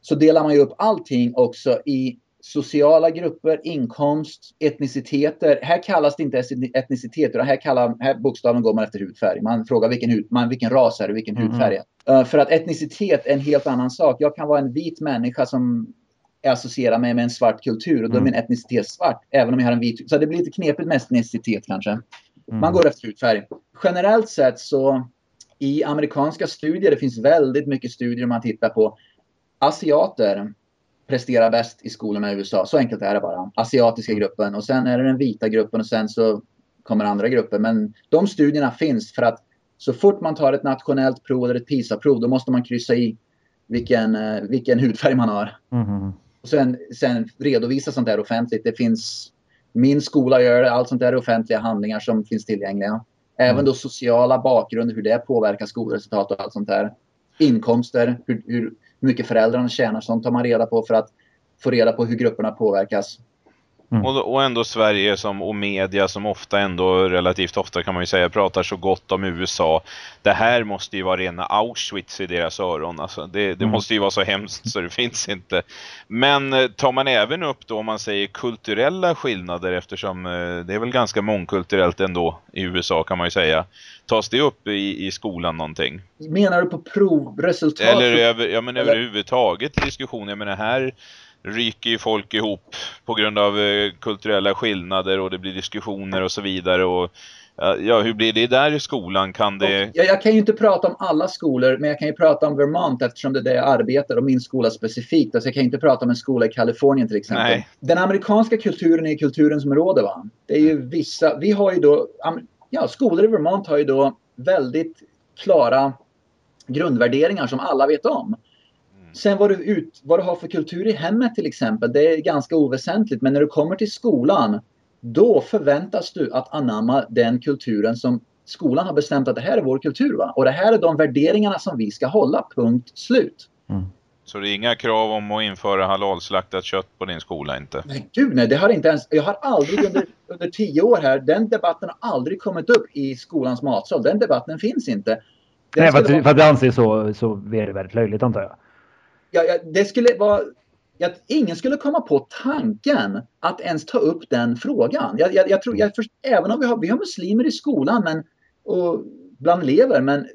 Så delar man ju upp allting också i sociala grupper, inkomst, etniciteter. Här kallas det inte etniciteter, här, kallar, här bokstaven går man efter hudfärg. Man frågar vilken, hud, man, vilken ras är det, vilken mm. hudfärg är uh, För att etnicitet är en helt annan sak. Jag kan vara en vit människa som associerar mig med en svart kultur och då är min etnicitet svart, även om jag har en vit. Så det blir lite knepigt med etnicitet kanske. Mm. Man går efter hudfärg. Generellt sett så i amerikanska studier, det finns väldigt mycket studier man tittar på, asiater presterar bäst i skolorna i USA. Så enkelt är det bara. Asiatiska gruppen och sen är det den vita gruppen och sen så kommer andra grupper. Men de studierna finns för att så fort man tar ett nationellt prov eller ett PISA-prov då måste man kryssa i vilken, eh, vilken hudfärg man har. Mm. Och sen, sen redovisa sånt där offentligt. Det finns, min skola gör det, allt sånt där är offentliga handlingar som finns tillgängliga. Även mm. då sociala bakgrunder, hur det påverkar skolresultat och allt sånt där. Inkomster, hur, hur mycket föräldrarna tjänar, sånt tar man reda på för att få reda på hur grupperna påverkas. Mm. Och, och ändå Sverige som, och media som ofta ändå, relativt ofta kan man ju säga, pratar så gott om USA. Det här måste ju vara rena Auschwitz i deras öron. Alltså, det, det mm. måste ju vara så hemskt så det finns inte. Men eh, tar man även upp då om man säger kulturella skillnader eftersom eh, det är väl ganska mångkulturellt ändå i USA kan man ju säga. Tas det upp i, i skolan någonting? Menar du på provresultat? Eller över, ja, men Eller... överhuvudtaget diskussioner. Jag menar här ryker ju folk ihop på grund av eh, kulturella skillnader och det blir diskussioner och så vidare och Ja, hur blir det där i skolan? Kan det... Jag, jag kan ju inte prata om alla skolor, men jag kan ju prata om Vermont eftersom det är där jag arbetar och min skola specifikt. Alltså jag kan inte prata om en skola i Kalifornien till exempel. Nej. Den amerikanska kulturen är kulturen som råder. Va? Det är ju vissa, vi har ju då, ja, skolor i Vermont har ju då väldigt klara grundvärderingar som alla vet om. Sen vad du, ut, vad du har för kultur i hemmet till exempel, det är ganska oväsentligt. Men när du kommer till skolan, då förväntas du att anamma den kulturen som skolan har bestämt att det här är vår kultur. Va? Och det här är de värderingarna som vi ska hålla, punkt slut. Mm. Så det är inga krav om att införa halalslaktat kött på din skola inte? Nej, gud nej, det har inte ens, jag har aldrig under, under tio år här, den debatten har aldrig kommit upp i skolans matsal. Den debatten finns inte. Den nej, för att, vara... för att det anses så, så vedervärdigt löjligt antar jag ja, ja, det skulle vara att ingen skulle komma på tanken att ens ta upp den frågan. Jag, jag, jag tror, jag först, även om vi har, vi har muslimer i skolan men, och bland elever, men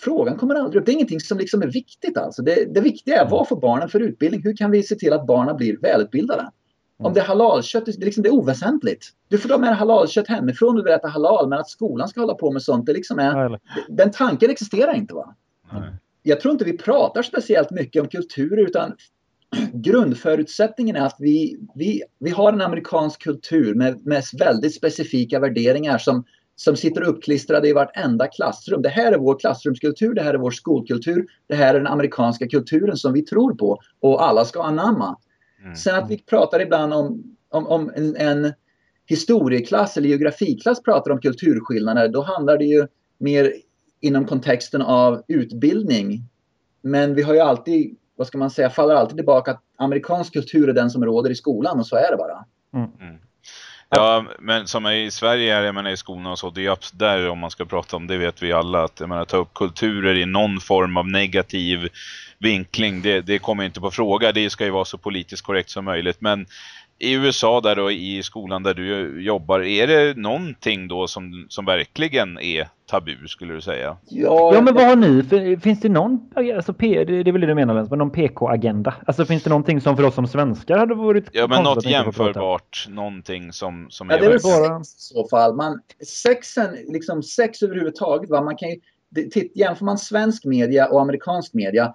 frågan kommer aldrig upp. Det är ingenting som liksom är viktigt. Alltså. Det, det viktiga är vad får barnen för utbildning? Hur kan vi se till att barnen blir välutbildade? Om det är halalkött, det, liksom, det är oväsentligt. Du får ta med halalkött hemifrån och äta halal, men att skolan ska hålla på med sånt, det liksom är, den tanken existerar inte. va? Nej jag tror inte vi pratar speciellt mycket om kultur utan grundförutsättningen är att vi, vi, vi har en amerikansk kultur med, med väldigt specifika värderingar som, som sitter uppklistrade i vartenda klassrum. Det här är vår klassrumskultur, det här är vår skolkultur, det här är den amerikanska kulturen som vi tror på och alla ska anamma. Mm. Sen att vi pratar ibland om, om, om en, en historieklass eller geografiklass pratar om kulturskillnader, då handlar det ju mer inom kontexten av utbildning. Men vi har ju alltid, vad ska man säga, faller alltid tillbaka att amerikansk kultur är den som råder i skolan och så är det bara. Mm. mm. Ja, men som i Sverige är jag menar i skolan och så, det är där om man ska prata om det vet vi alla att jag menar, ta upp kulturer i någon form av negativ vinkling, det, det kommer inte på fråga. Det ska ju vara så politiskt korrekt som möjligt. Men i USA där då i skolan där du jobbar, är det någonting då som, som verkligen är tabu skulle du säga? Ja, ja men vad har ni? Finns det någon, alltså P, det är väl det du menar men någon PK-agenda? Alltså finns det någonting som för oss som svenskar hade varit Ja men något jämförbart, någonting som, som ja, är... det är väl bara... sex i så fall. Man, sexen, liksom sex överhuvudtaget, va? man kan ju, det, jämför man svensk media och amerikansk media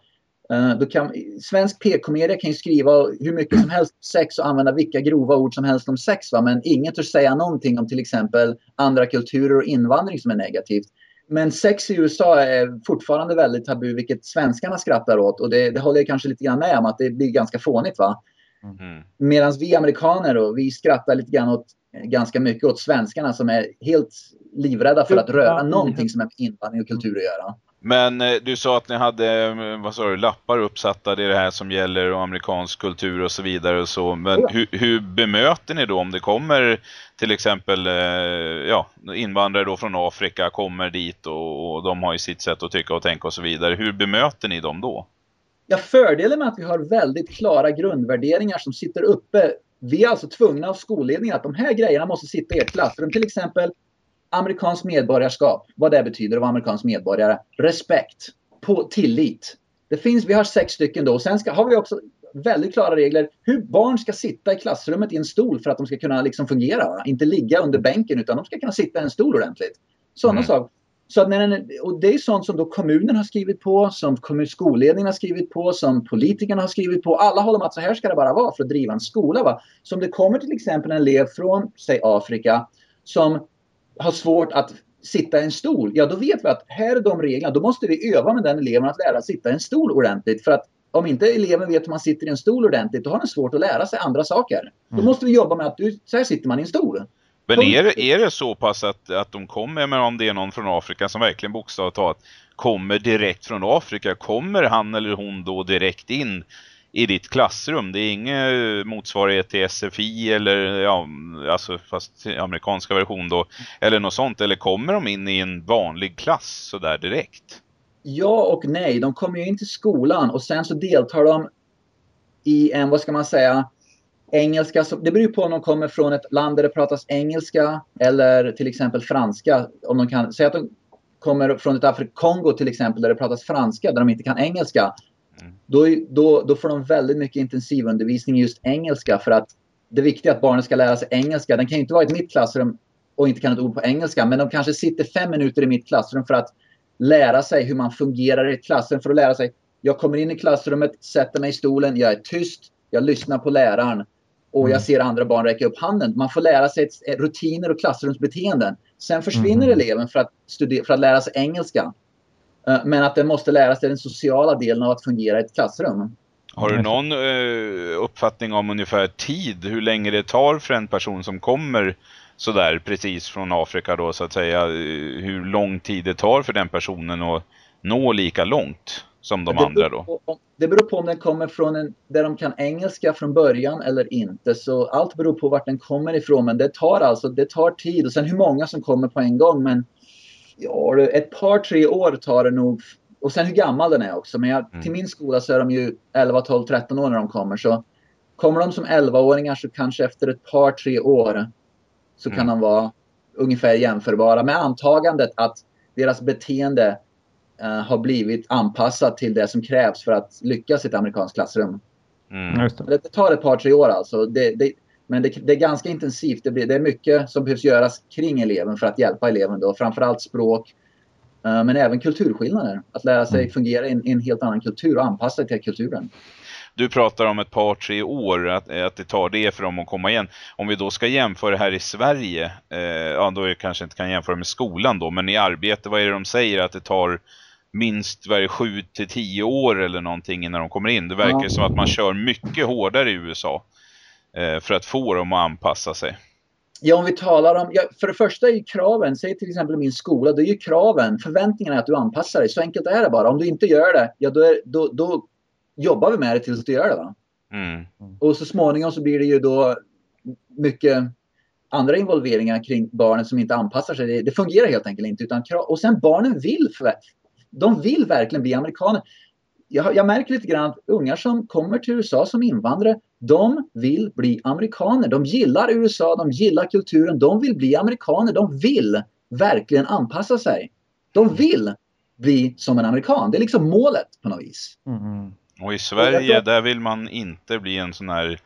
då kan, svensk PK-media kan ju skriva hur mycket som helst om sex och använda vilka grova ord som helst om sex. Va? Men ingen törs säga någonting om till exempel andra kulturer och invandring som är negativt. Men sex i USA är fortfarande väldigt tabu, vilket svenskarna skrattar åt. Och det, det håller jag kanske lite grann med om, att det blir ganska fånigt. va? Mm. Medan vi amerikaner då, vi skrattar lite grann åt, ganska mycket åt svenskarna som är helt livrädda för att röra någonting som är med invandring och kultur att göra. Men eh, du sa att ni hade eh, vad sa du, lappar uppsatta, det är det här som gäller amerikansk kultur och så vidare och så. Men ja. hur, hur bemöter ni då om det kommer till exempel eh, ja, invandrare då från Afrika kommer dit och, och de har ju sitt sätt att tycka och tänka och så vidare. Hur bemöter ni dem då? Ja, fördelen med att vi har väldigt klara grundvärderingar som sitter uppe. Vi är alltså tvungna av skolledningen att de här grejerna måste sitta i ett klassrum. Till exempel amerikansk medborgarskap, vad det betyder att vara amerikansk medborgare. Respekt, på tillit. Det finns, vi har sex stycken då. Sen ska, har vi också väldigt klara regler hur barn ska sitta i klassrummet i en stol för att de ska kunna liksom fungera. Va? Inte ligga under bänken utan de ska kunna sitta i en stol ordentligt. Sådana mm. saker. Så när den, och det är sånt som då kommunen har skrivit på, som skolledningen har skrivit på, som politikerna har skrivit på. Alla håller med att så här ska det bara vara för att driva en skola. Va? Så om det kommer till exempel en elev från, säg Afrika, som har svårt att sitta i en stol, ja då vet vi att här är de reglerna. Då måste vi öva med den eleven att lära sig sitta i en stol ordentligt. För att om inte eleven vet hur man sitter i en stol ordentligt, då har den svårt att lära sig andra saker. Mm. Då måste vi jobba med att du, så här sitter man i en stol. Men är det, är det så pass att, att de kommer, men om det är någon från Afrika som verkligen bokstavligt talat kommer direkt från Afrika, kommer han eller hon då direkt in i ditt klassrum. Det är ingen eh, motsvarighet till SFI eller ja, alltså fast amerikanska version då. Eller något sånt. Eller kommer de in i en vanlig klass så där direkt? Ja och nej. De kommer ju in till skolan och sen så deltar de i en, vad ska man säga, engelska. som, Det beror på om de kommer från ett land där det pratas engelska eller till exempel franska. Om de kan, säg att de kommer från ett Afrik Kongo till exempel där det pratas franska där de inte kan engelska. Mm. Då, då, då får de väldigt mycket intensivundervisning i just engelska för att det viktiga är att barnen ska lära sig engelska. Den kan ju inte vara i mitt klassrum och inte kan ett ord på engelska men de kanske sitter fem minuter i mitt klassrum för att lära sig hur man fungerar i ett klassrum. För att lära sig, jag kommer in i klassrummet, sätter mig i stolen, jag är tyst, jag lyssnar på läraren och jag mm. ser andra barn räcka upp handen. Man får lära sig rutiner och klassrumsbeteenden. Sen försvinner mm. eleven för att, studera, för att lära sig engelska. Eh, men att den måste lära sig den sociala delen av att fungera i ett klassrum. Har du någon uh, uppfattning om ungefär tid, hur länge det tar för en person som kommer sådär precis från Afrika då så att säga, eh, hur lång tid det tar för den personen att nå lika långt? som de andra då? På, det beror på om den kommer från en, där de kan engelska från början eller inte. Så allt beror på vart den kommer ifrån. Men det tar alltså, det tar tid. Och sen hur många som kommer på en gång. Men ja, ett par, tre år tar det nog. Och sen hur gammal den är också. Men jag, mm. till min skola så är de ju 11, 12, 13 år när de kommer. Så kommer de som 11-åringar så kanske efter ett par, tre år så kan mm. de vara ungefär jämförbara. Med antagandet att deras beteende uh, har blivit anpassat till det som krävs för att lyckas i ett amerikanskt klassrum. Mm. Det. det. tar ett par, tre år alltså. Det, det, men det, det, är ganska intensivt. Det, blir, det är mycket som behövs göras kring eleven för att hjälpa eleven. Då. Framförallt språk, uh, men även kulturskillnader. Att lära sig mm. fungera i en, i en, helt annan kultur och anpassa sig till kulturen. Du pratar om ett par, tre år att, att det tar det för dem att komma igen. Om vi då ska jämföra här i Sverige, eh, ja då är kanske inte kan jämföra med skolan då, men i arbete, vad är det de säger att det tar minst varje sju till tio år eller någonting innan de kommer in. Det verkar ja. som att man kör mycket hårdare i USA eh, för att få dem att anpassa sig. Ja, om vi talar om, ja, för det första är ju kraven, säg till exempel min skola, då är ju kraven, förväntningarna att du anpassar dig. Så enkelt är det bara. Om du inte gör det, ja då, är, då, då jobbar vi med det tills du gör det. Va? Mm. Och så småningom så blir det ju då mycket andra involveringar kring barnen som inte anpassar sig. Det, det fungerar helt enkelt inte. Utan krav, och sen barnen vill för, de vill verkligen bli amerikaner. Jag, jag, märker lite grann att ungar som kommer till USA som invandrare, de vill bli amerikaner. De gillar USA, de gillar kulturen, de vill bli amerikaner. De vill verkligen anpassa sig. De vill bli som en amerikan. Det är liksom målet på något vis. Mm. Och i Sverige, där vill man inte bli en sån här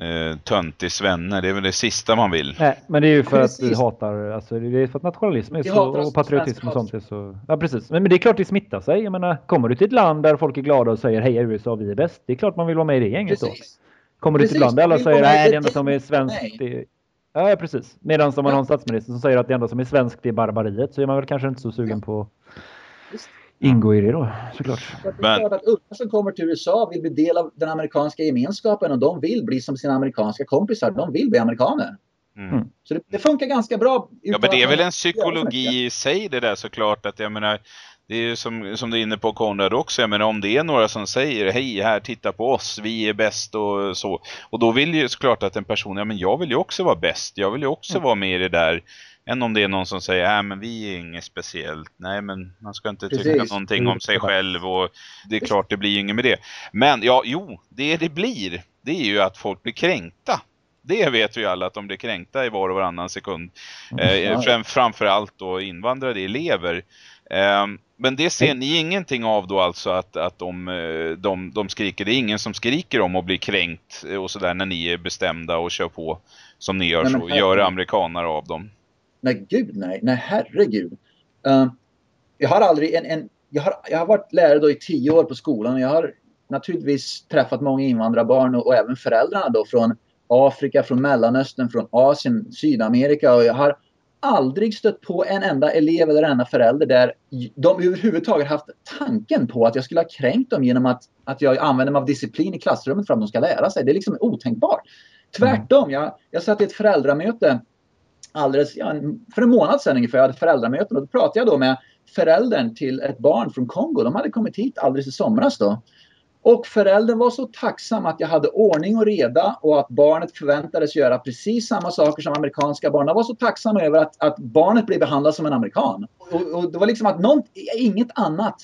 eh, töntig svenne. Det är väl det sista man vill. Nej, men det är ju för precis. att vi hatar, alltså det är för att nationalism är så, och patriotism och sånt är så. Ja, precis. Men, men, det är klart det smittar sig. Jag menar, kommer du till ett land där folk är glada och säger hej USA, vi är bäst. Det är klart man vill vara med i det gänget då. Kommer du till ett land där alla säger nej, det enda som är svenskt är... Ja, precis. Medan om man har en statsminister som säger att det enda som är svenskt är barbariet så är man väl kanske inte så sugen på ingå i det då, såklart. Det är klart att unga som kommer till USA vill bli del av den amerikanska gemenskapen och de vill bli som sina amerikanska kompisar. De vill bli amerikaner. Mm. mm. Så det, det, funkar ganska bra. Ja, men det är väl en psykologi i sig det där såklart. Att jag menar, det är som, som du är inne på Konrad också. Jag menar, om det är några som säger hej här, titta på oss, vi är bäst och så. Och då vill ju såklart att en person, ja men jag vill ju också vara bäst. Jag vill ju också mm. vara med i det där än om det är någon som säger, nej men vi är inget speciellt. Nej men man ska inte Precis. tycka någonting om sig själv och det är klart det blir inget med det. Men ja, jo, det det blir, det är ju att folk blir kränkta. Det vet vi alla att de blir kränkta i var och varannan sekund. Eh, fram, framförallt då invandrade elever. Eh, men det ser ni ingenting av då alltså att, att de, eh, de, de skriker. Det är ingen som skriker om att bli kränkt och sådär när ni är bestämda och kör på som ni gör så. Gör amerikaner av dem. Nej, gud nej. Nej, herregud. Uh, jag har aldrig en, en jag, har, jag har varit lärare då i tio år på skolan och jag har naturligtvis träffat många invandrarbarn och, och även föräldrarna då från Afrika, från Mellanöstern, från Asien, Sydamerika och jag har aldrig stött på en enda elev eller en enda förälder där de överhuvudtaget haft tanken på att jag skulle ha kränkt dem genom att, att jag använder mig av disciplin i klassrummet för att de ska lära sig. Det är liksom otänkbart. Tvärtom, jag, jag satt i ett föräldramöte alldeles, ja, för en månad sedan ungefär, jag hade föräldramöten och då pratade jag då med föräldern till ett barn från Kongo. De hade kommit hit alldeles i somras då. Och föräldern var så tacksam att jag hade ordning och reda och att barnet förväntades göra precis samma saker som amerikanska barn. De var så tacksamma över att, att barnet blev behandlat som en amerikan. Och, och det var liksom att någon, inget annat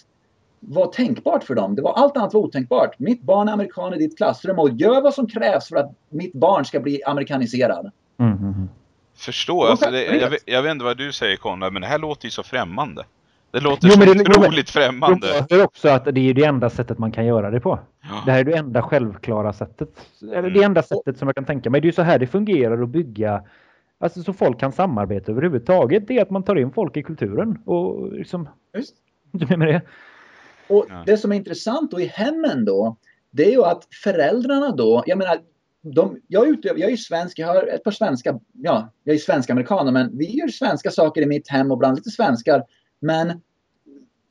var tänkbart för dem. Det var, allt annat var otänkbart. Mitt barn är amerikan i ditt klassrum och gör vad som krävs för att mitt barn ska bli amerikaniserad. Mm, mm, mm. Förstå, alltså det, jag, vet- jag vet inte vad du säger Konrad, men det här låter ju så främmande. Det låter Jo, så men det- jo, men- otroligt främmande. Det är också att det är det enda sättet man kan göra det på. Ja. Det här är det enda självklara sättet. Eller det Mm. enda sättet som jag kan tänka mig. Det är ju så här det fungerar att bygga Alltså så folk kan samarbeta överhuvudtaget. Det är att man tar in folk i kulturen. Och liksom... Just. Du med det? Och Ja. det som är intressant då i hemmen då, det är ju att föräldrarna då, jag menar, de, jag, är ute, jag är ju svensk, jag har ett par svenska, ja, jag är svensk-amerikaner, men vi gör svenska saker i mitt hem och bland lite svenskar. Men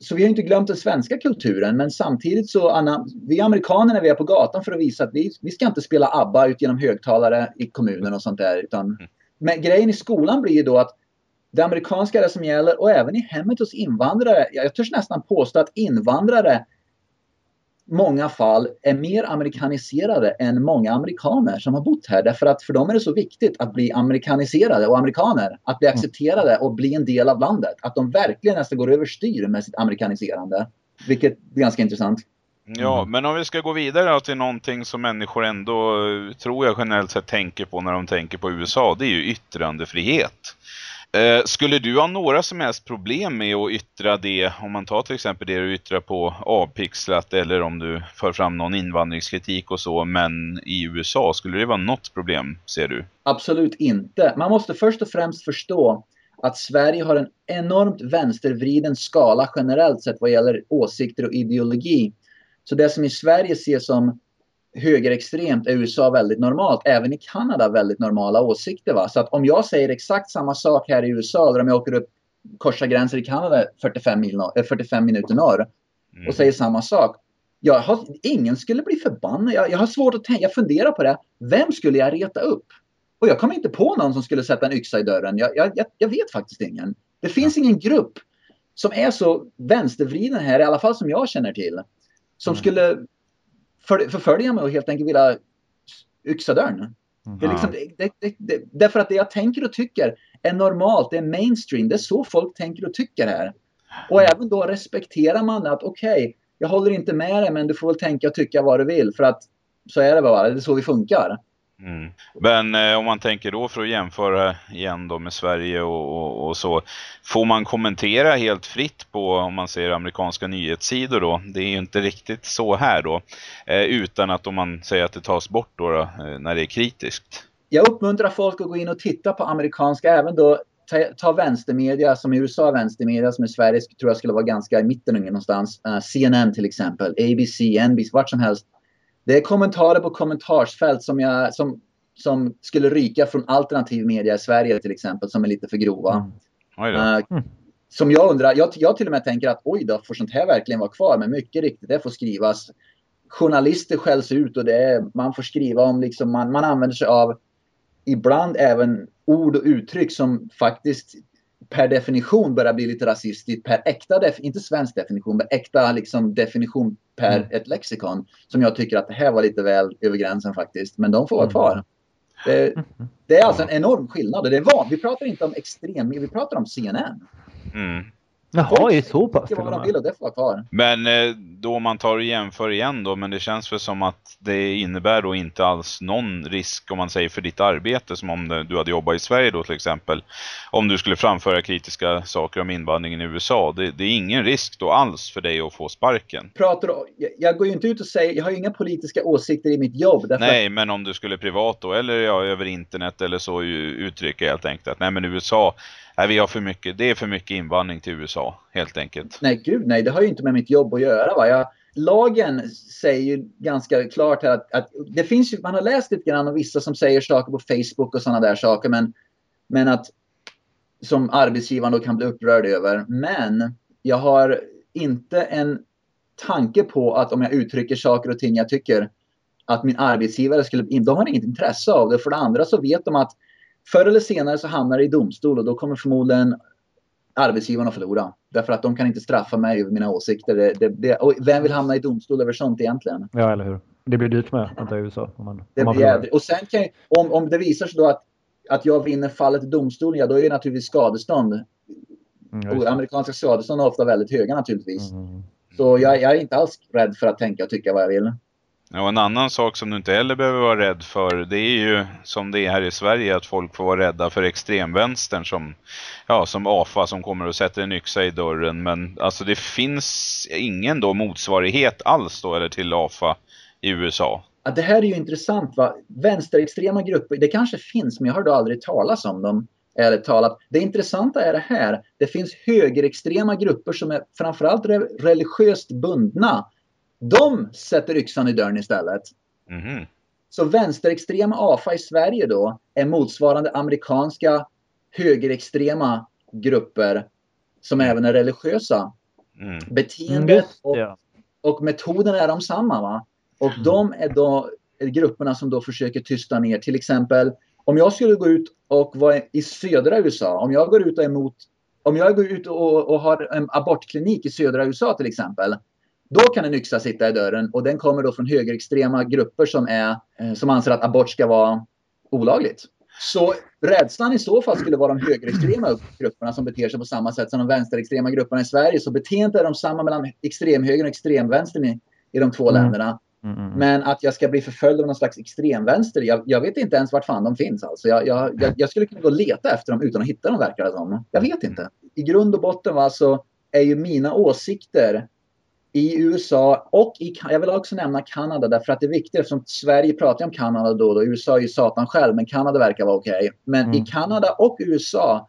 så vi har inte glömt den svenska kulturen, men samtidigt så, Anna, vi amerikaner när vi är på gatan för att visa att vi, vi ska inte spela ABBA ut genom högtalare i kommunen och sånt där. Utan, men grejen i skolan blir ju då att det amerikanska är det som gäller och även i hemmet hos invandrare. Jag törs nästan påstå att invandrare många fall är mer amerikaniserade än många amerikaner som har bott här. Därför att för dem är det så viktigt att bli amerikaniserade och amerikaner. Att bli accepterade och bli en del av landet. Att de verkligen nästan går överstyr med sitt amerikaniserande. Vilket är ganska intressant. Ja, Mm. men om vi ska gå vidare till någonting som människor ändå, tror jag generellt sett tänker på när de tänker på USA, det är ju yttrandefrihet. Eh, skulle du ha några som helst problem med att yttra det, om man tar till exempel det du yttrar på avpixlat eller om du för fram någon invandringskritik och så, men i USA, skulle det vara något problem, ser du? Absolut inte. Man måste först och främst förstå att Sverige har en enormt vänstervriden skala generellt sett vad gäller åsikter och ideologi. Så det som i Sverige ses som högerextremt är USA väldigt normalt. Även i Kanada väldigt normala åsikter. Va? Så att om jag säger exakt samma sak här i USA eller om jag åker upp korsar gränser i Kanada 45, mil, nor- eh, 45 minuter norr Mm. och säger samma sak. Jag har, ingen skulle bli förbannad. Jag, jag har svårt att tänka. Jag funderar på det. Vem skulle jag reta upp? Och jag kommer inte på någon som skulle sätta en yxa i dörren. Jag, jag, jag, jag vet faktiskt ingen. Det finns ingen grupp som är så vänstervriden här, i alla fall som jag känner till. Som Mm. skulle för, förfölja mig och helt enkelt vilja yxa dörren. Det är Ja. liksom, det, det, det, därför att det jag tänker och tycker är normalt, det är mainstream. Det är så folk tänker och tycker här. Och även då respekterar man att okej, jag håller inte med dig men du får väl tänka och tycka vad du vill för att så är det bara, det är så vi funkar. Mm. Men eh, om man tänker då för att jämföra igen då med Sverige och, och, och så. Får man kommentera helt fritt på om man säger amerikanska nyhetssidor då? Det är ju inte riktigt så här då. Eh, utan att om man säger att det tas bort då, då eh, när det är kritiskt. Jag uppmuntrar folk att gå in och titta på amerikanska, även då ta, ta vänstermedia som i USA vänstermedia som i Sverige tror jag skulle vara ganska i mitten någonstans. Eh, uh, CNN till exempel, ABC, NBC, vart som helst. Det är kommentarer på kommentarsfält som, jag, som, som skulle ryka från alternativ media i Sverige till exempel som är lite för grova. Mm. Eh, Mm. Som jag undrar, jag, jag till och med tänker att oj då, får sånt här verkligen vara kvar? Men mycket riktigt, det får skrivas. Journalister skälls ut och det är, man får skriva om, liksom, man, man använder sig av ibland även ord och uttryck som faktiskt per definition börjar bli lite rasistiskt. Per äkta, def, inte svensk definition, men äkta liksom, definition per Mm. ett lexikon. Som jag tycker att det här var lite väl över gränsen faktiskt. Men de får vara Mm. kvar. Det, det är alltså en enorm skillnad. Och det är van. Vi pratar inte om extrem, vi pratar om CNN. Mm. Jaha, är det så pass? Det till och med? Men eh, då man tar och jämför igen då, men det känns väl som att det innebär då inte alls någon risk om man säger för ditt arbete som om du hade jobbat i Sverige då till exempel. Om du skulle framföra kritiska saker om invandringen i USA. Det, det är ingen risk då alls för dig att få sparken. Pratar, jag, går ju inte ut och säger, jag har ju inga politiska åsikter i mitt jobb. Att, Nej, men om du skulle privat då, eller ja, över internet eller så uttrycka helt enkelt att nej men USA, nej, vi har för mycket, det är för mycket invandring till USA helt enkelt. nej, gud nej, det har ju inte med mitt jobb att göra. Va? Jag, lagen säger ju ganska klart här att, att det finns ju, man har läst lite grann om vissa som säger saker på Facebook och sådana där saker, men, men att som arbetsgivaren då kan bli upprörd över. Men jag har inte en tanke på att om jag uttrycker saker och ting jag tycker att min arbetsgivare skulle, de har inget intresse av det. För det andra så vet de att förr eller senare så hamnar det i domstol och då kommer förmodligen arbetsgivarna förlora. Därför att de kan inte straffa mig över mina åsikter. Det, det, det, och vem vill hamna i domstol över sånt egentligen? Ja, eller hur. Det blir dyrt med att i USA. Om man, det om man blir jävligt. Och sen kan jag, om, om det visar sig då att, att jag vinner fallet i domstolen, ja då är det naturligtvis skadestånd. Mm, och amerikanska skadestånd är ofta väldigt höga naturligtvis. Mm. Så jag, jag, är inte alls rädd för att tänka och tycka vad jag vill. Och en annan sak som du inte heller behöver vara rädd för det är ju som det är här i Sverige att folk får vara rädda för extremvänstern som, ja, som AFA som kommer och sätter en yxa i dörren. Men alltså det finns ingen då motsvarighet alls då eller till AFA i USA. Ja, det här är ju intressant. Va? Vänsterextrema grupper, det kanske finns men jag hörde aldrig talas om dem. Ärligt talat. Det intressanta är det här. Det finns högerextrema grupper som är framförallt religiöst bundna de sätter yxan i dörren istället. Mm. Så vänsterextrema AFA i Sverige då är motsvarande amerikanska högerextrema grupper som mm. även är religiösa. Mm. Beteendet och, och metoderna är de samma. Va? Och mm. de är då grupperna som då försöker tysta ner. Till exempel om jag skulle gå ut och vara i södra USA. Om jag går ut och emot om jag går ut och, och har en abortklinik i södra USA till exempel. Då kan en yxa sitta i dörren och den kommer då från högerextrema grupper som, är, eh, som anser att abort ska vara olagligt. Så rädslan i så fall skulle vara de högerextrema grupperna som beter sig på samma sätt som de vänsterextrema grupperna i Sverige. Så beteendet är de samma mellan extremhögern och extremvänstern i, i de två mm. länderna. Mm, mm, mm. Men att jag ska bli förföljd av någon slags extremvänster, jag, jag vet inte ens vart fan de finns. Alltså. Jag, jag, jag, skulle kunna gå och leta efter dem utan att hitta dem verkar det som. Jag vet inte. I grund och botten va, så är ju mina åsikter i USA och i, jag vill också nämna Kanada därför att det är viktigt eftersom Sverige pratar om Kanada då och då. USA är ju satan själv men Kanada verkar vara okej. Okay. Men mm. i Kanada och USA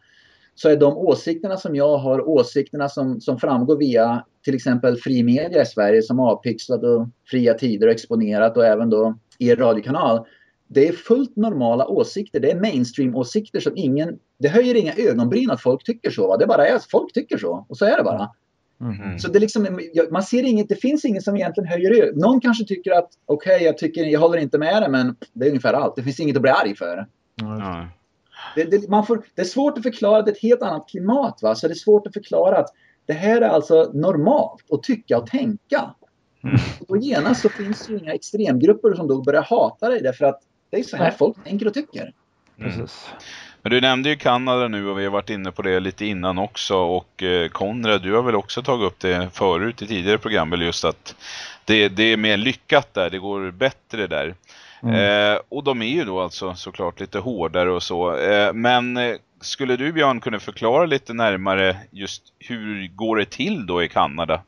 så är de åsikterna som jag har åsikterna som, som framgår via till exempel fri media i Sverige som Avpixlat och Fria Tider och Exponerat och även då er radiokanal. Det är fullt normala åsikter. Det är mainstream-åsikter som ingen... Det höjer inga ögonbryn att folk tycker så. Va? Det bara är att folk tycker så. Och så är det bara. Mm. Så det liksom, man ser inget, det finns ingen som egentligen höjer ögonen. Någon kanske tycker att okej, okay, jag, tycker, jag håller inte med det, men det är ungefär allt. Det finns inget att bli arg för. Mm. Det, det, man får, det är svårt att förklara, det är ett helt annat klimat. Va? Så det är svårt att förklara att det här är alltså normalt att tycka och tänka. Mm. Och då genast så finns det ju inga extremgrupper som då börjar hata dig därför att det är så här folk tänker och tycker. Precis. Men du nämnde ju Kanada nu och vi har varit inne på det lite innan också och eh, Konrad, du har väl också tagit upp det förut i tidigare program, väl just att det, det är mer lyckat där, det går bättre där. Mm. Eh, och de är ju då alltså såklart lite hårdare och så. Eh, men eh, skulle du Björn kunna förklara lite närmare just hur går det till då i Kanada?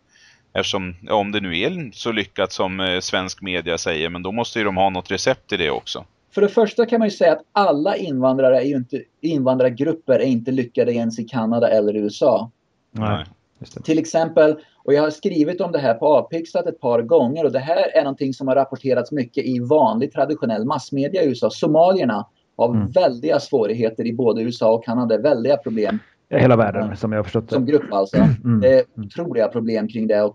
Eftersom, ja, om det nu är så lyckat som eh, svensk media säger, men då måste ju de ha något recept till det också. För det första kan man ju säga att alla invandrare är ju inte, invandrargrupper är inte lyckade ens i Kanada eller USA. Nej, Till exempel, och jag har skrivit om det här på Avpixlat ett par gånger och det här är någonting som har rapporterats mycket i vanlig traditionell massmedia i USA. Somalierna har mm. väldiga svårigheter i både USA och Kanada, väldiga problem. Hela världen som jag har förstått det. Som grupp alltså. Mm. Det är otroliga problem kring det och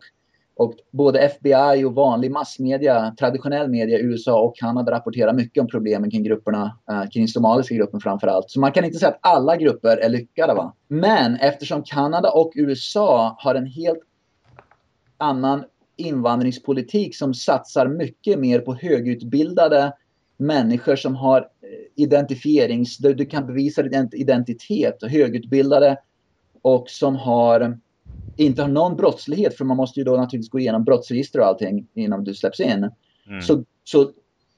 och både FBI och vanlig massmedia, traditionell media i USA och Kanada rapporterar mycket om problemen kring grupperna, eh, kring somaliska gruppen framför allt. Så man kan inte säga att alla grupper är lyckade. Va? Men eftersom Kanada och USA har en helt annan invandringspolitik som satsar mycket mer på högutbildade människor som har eh, identifierings... Du kan bevisa din identitet, högutbildade och som har inte har någon brottslighet, för man måste ju då naturligtvis gå igenom brottsregister och allting innan du släpps in. Mm. Så, så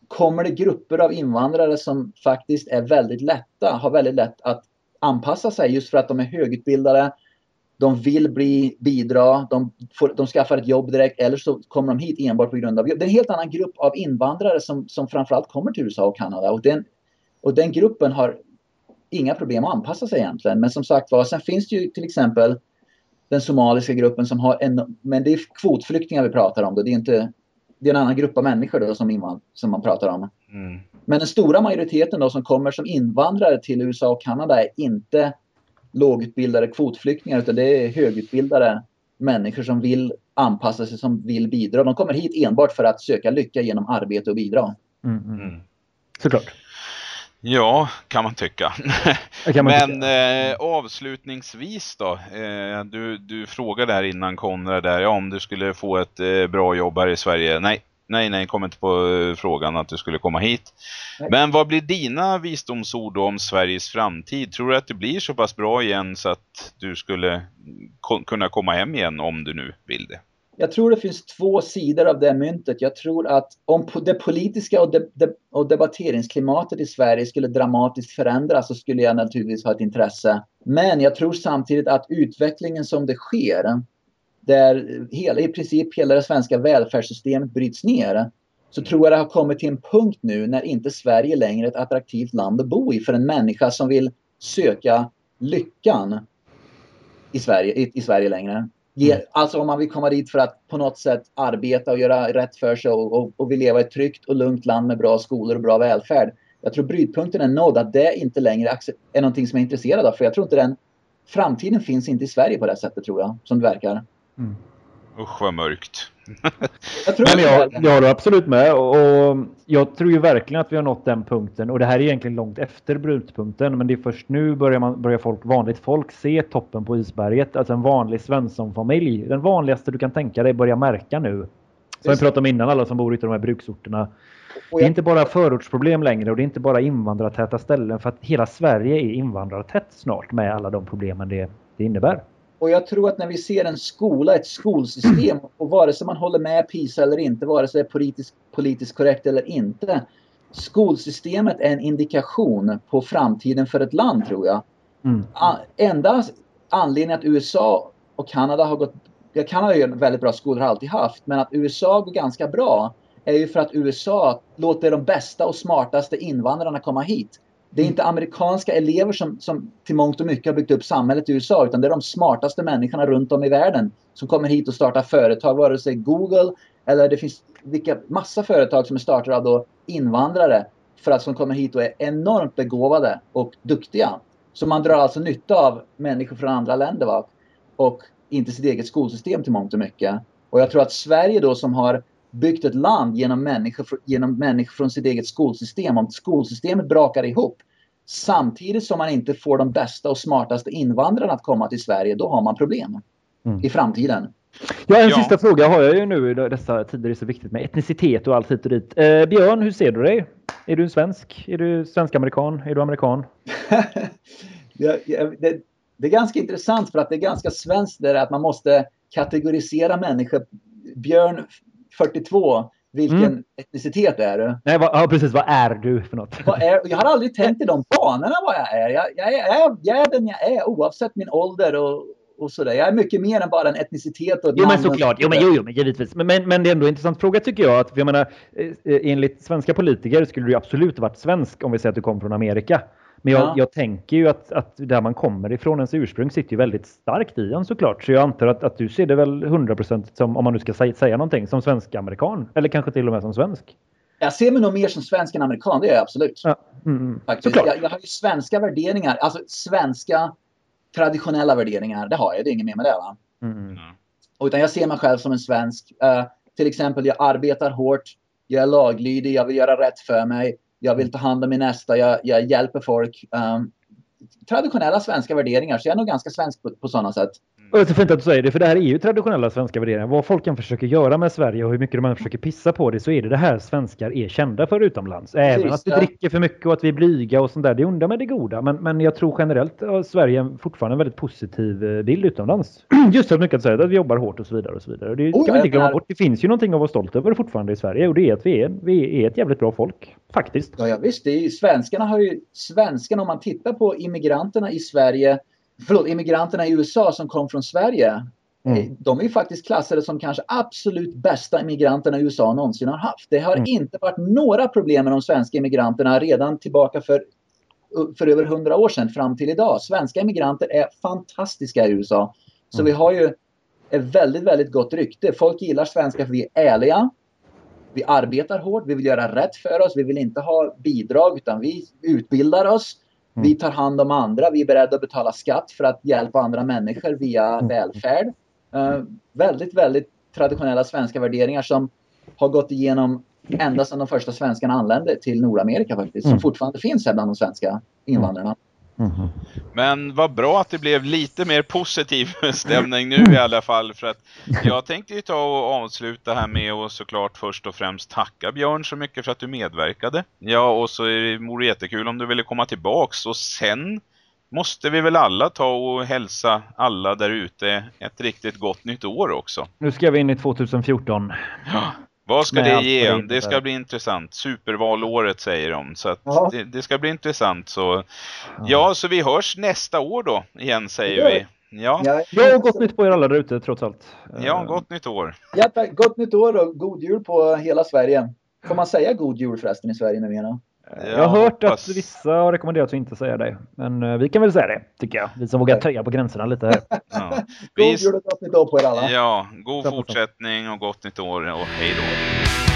kommer det grupper av invandrare som faktiskt är väldigt lätta, har väldigt lätt att anpassa sig just för att de är högutbildade. De vill bli, bidra, de, får, de skaffar ett jobb direkt eller så kommer de hit enbart på grund av jobb. Det är en helt annan grupp av invandrare som, som framförallt kommer till USA och Kanada. Och den, och den gruppen har inga problem att anpassa sig egentligen. Men som sagt var, sen finns det ju till exempel den somaliska gruppen som har en, men det är kvotflyktingar vi pratar om. Då. Det är inte det är en annan grupp av människor då som, invand, som man pratar om. Mm. Men den stora majoriteten då som kommer som invandrare till USA och Kanada är inte lågutbildade kvotflyktingar utan det är högutbildade människor som vill anpassa sig, som vill bidra. De kommer hit enbart för att söka lycka genom arbete och bidra. Mm, mm. Såklart. Ja, kan man tycka. Kan man Men tycka. eh, avslutningsvis då. Eh, du, du frågade här innan Konrad där, ja, om du skulle få ett eh, bra jobb här i Sverige. Nej, nej, nej, kom inte på eh, frågan att du skulle komma hit. Nej. Men vad blir dina visdomsord om Sveriges framtid? Tror du att det blir så pass bra igen så att du skulle kunna komma hem igen om du nu vill det? Jag tror det finns två sidor av det myntet. Jag tror att om det politiska och, de, de, och debatteringsklimatet i Sverige skulle dramatiskt förändras så skulle jag naturligtvis ha ett intresse. Men jag tror samtidigt att utvecklingen som det sker, där hela, i princip hela det svenska välfärdssystemet bryts ner, så tror jag det har kommit till en punkt nu när inte Sverige längre är ett attraktivt land att bo i för en människa som vill söka lyckan i Sverige, i, i Sverige längre. Ge, Alltså om man vill komma dit för att på något sätt arbeta och göra rätt för sig och, och, och vill leva i ett tryggt och lugnt land med bra skolor och bra välfärd. Jag tror brytpunkten är nådd att det inte längre är någonting som jag är intresserad av. För jag tror inte den framtiden finns inte i Sverige på det sättet tror jag, som det verkar. Usch vad mörkt. Jag tror Men jag, jag håller absolut med och jag tror ju verkligen att vi har nått den punkten och det här är egentligen långt efter brytpunkten men det är först nu börjar, man, börjar folk, vanligt folk se toppen på isberget. Alltså en vanlig Svensson-familj, den vanligaste du kan tänka dig börjar märka nu. Som vi pratade om innan, alla som bor ute i de här bruksorterna. Det är inte bara förortsproblem längre och det är inte bara invandrartäta ställen för att hela Sverige är invandrartätt snart med alla de problemen det, det innebär. Och jag tror att när vi ser en skola, ett skolsystem och vare sig man håller med PISA eller inte, vare sig det är politiskt, politiskt korrekt eller inte. Skolsystemet är en indikation på framtiden för ett land tror jag. Mm. Enda anledningen att USA och Kanada har gått... Kanada ju en väldigt bra skolor, har alltid haft. Men att USA går ganska bra är ju för att USA låter de bästa och smartaste invandrarna komma hit. Det är inte amerikanska elever som, som till mångt och mycket har byggt upp samhället i USA utan det är de smartaste människorna runt om i världen som kommer hit och startar företag, vare sig Google eller det finns vilka, massa företag som är startade av då invandrare för att som kommer hit och är enormt begåvade och duktiga. Så man drar alltså nytta av människor från andra länder va? och inte sitt eget skolsystem till mångt och mycket. Och jag tror att Sverige då som har byggt ett land genom människor, genom människor från sitt eget skolsystem, om skolsystemet brakar ihop samtidigt som man inte får de bästa och smartaste invandrarna att komma till Sverige, då har man problem Mm. i framtiden. Ja, en Ja. sista fråga har jag ju nu i dessa tider det är så viktigt med etnicitet och allt hit och dit. Eh, Björn, hur ser du dig? Är du svensk? Är du svensk-amerikan? Är du amerikan? det, det, det är ganska intressant för att det är ganska svenskt där att man måste kategorisera människor. Björn 42, vilken Mm. etnicitet är du? Nej, vad, ja, precis. Vad är du för något? Vad är, jag har aldrig tänkt i de banorna vad jag är. Jag, jag, är, jag, är, jag är den jag är oavsett min ålder och, och sådär. Jag är mycket mer än bara en etnicitet och ett Jo men namn och- såklart, jo men, jo, jo, men givetvis. Men, men, men det är ändå en intressant fråga tycker jag. Att, jag menar, eh, eh, enligt svenska politiker skulle du absolut varit svensk om vi säger att du kom från Amerika. Men jag, Ja. jag tänker ju att, att där man kommer ifrån, ens ursprung sitter ju väldigt starkt i en såklart. Så jag antar att, att du ser det väl 100% som, om man nu ska säga, säga någonting, som svensk-amerikan. Eller kanske till och med som svensk. Jag ser mig nog mer som svensk än amerikan, det gör jag absolut. Ja, mm, mm. Faktiskt. Såklart. Jag, jag har ju svenska värderingar, alltså svenska traditionella värderingar. Det har jag, det är inget mer med det. Va? Mm, mm. Och Utan jag ser mig själv som en svensk. Eh, till exempel, jag arbetar hårt, jag är laglydig, jag vill göra rätt för mig, jag vill ta hand om min nästa, jag, jag hjälper folk. Um, traditionella svenska värderingar, så jag är nog ganska svensk på, på sådana sätt. Och det är så fint att du säger det, för det här är ju traditionella svenska värderingar. Vad folk än försöker göra med Sverige och hur mycket de än försöker pissa på det så är det det här svenskar är kända för utomlands. Även Precis, att vi ja. dricker för mycket och att vi är blyga och sånt där. Det undrar med det goda. Men, men jag tror generellt att Sverige är fortfarande en väldigt positiv eh, bild utomlands. Just så mycket att säga att vi jobbar hårt och så vidare. Och så vidare. Det Oh, kan vi inte glömma bort. Det finns ju någonting att vara stolt över fortfarande i Sverige och det är att vi är, vi är ett jävligt bra folk. Faktiskt. Ja, ja visst, det är ju, svenskarna har ju, svenskarna om man tittar på immigranterna i Sverige, förlåt, immigranterna i USA som kom från Sverige. Mm. eh, De är ju faktiskt klassade som kanske absolut bästa immigranterna USA någonsin har haft. Det har Mm. inte varit några problem med de svenska immigranterna redan tillbaka för, för över hundra år sedan fram till idag. Svenska immigranter är fantastiska i USA. Så Mm. vi har ju ett väldigt, väldigt gott rykte. Folk gillar svenskar för vi är ärliga. Vi arbetar hårt, vi vill göra rätt för oss, vi vill inte ha bidrag utan vi utbildar oss. Mm. Vi tar hand om andra, vi är beredda att betala skatt för att hjälpa andra människor via Mm. välfärd. Eh, väldigt, väldigt traditionella svenska värderingar som har gått igenom ända sedan de första svenskarna anlände till Nordamerika faktiskt. Mm. Som fortfarande finns här bland de svenska invandrarna. Mhm. Men vad bra att det blev lite mer positiv stämning nu i alla fall. För att jag tänkte ju ta och avsluta här med att såklart först och främst tacka Björn så mycket för att du medverkade. Ja, och så är det vore jättekul om du ville komma tillbaks. Och sen måste vi väl alla ta och hälsa alla där ute ett riktigt gott nytt år också. Nu ska vi in i 2014. Vad ska Nej, det ge? det Det ska bli intressant. Supervalåret säger de. Så att Ja. det, det ska bli intressant. Så ja, så vi hörs nästa år då igen säger vi. Ja, Ja, gott nytt på er alla där ute trots allt. ja, Eh, gott nytt år. Ja. Gott nytt år och god jul på hela Sverige. Får man säga god jul förresten i Sverige numera? Jag har hört hoppas- att vissa har rekommenderat att inte säga det. Men eh, vi kan väl säga det, tycker jag. Vi som vågar töja på gränserna lite här. Ja. God Vi, jul och gott nytt år på er alla. ja, god fortsättning och gott nytt år och hej då.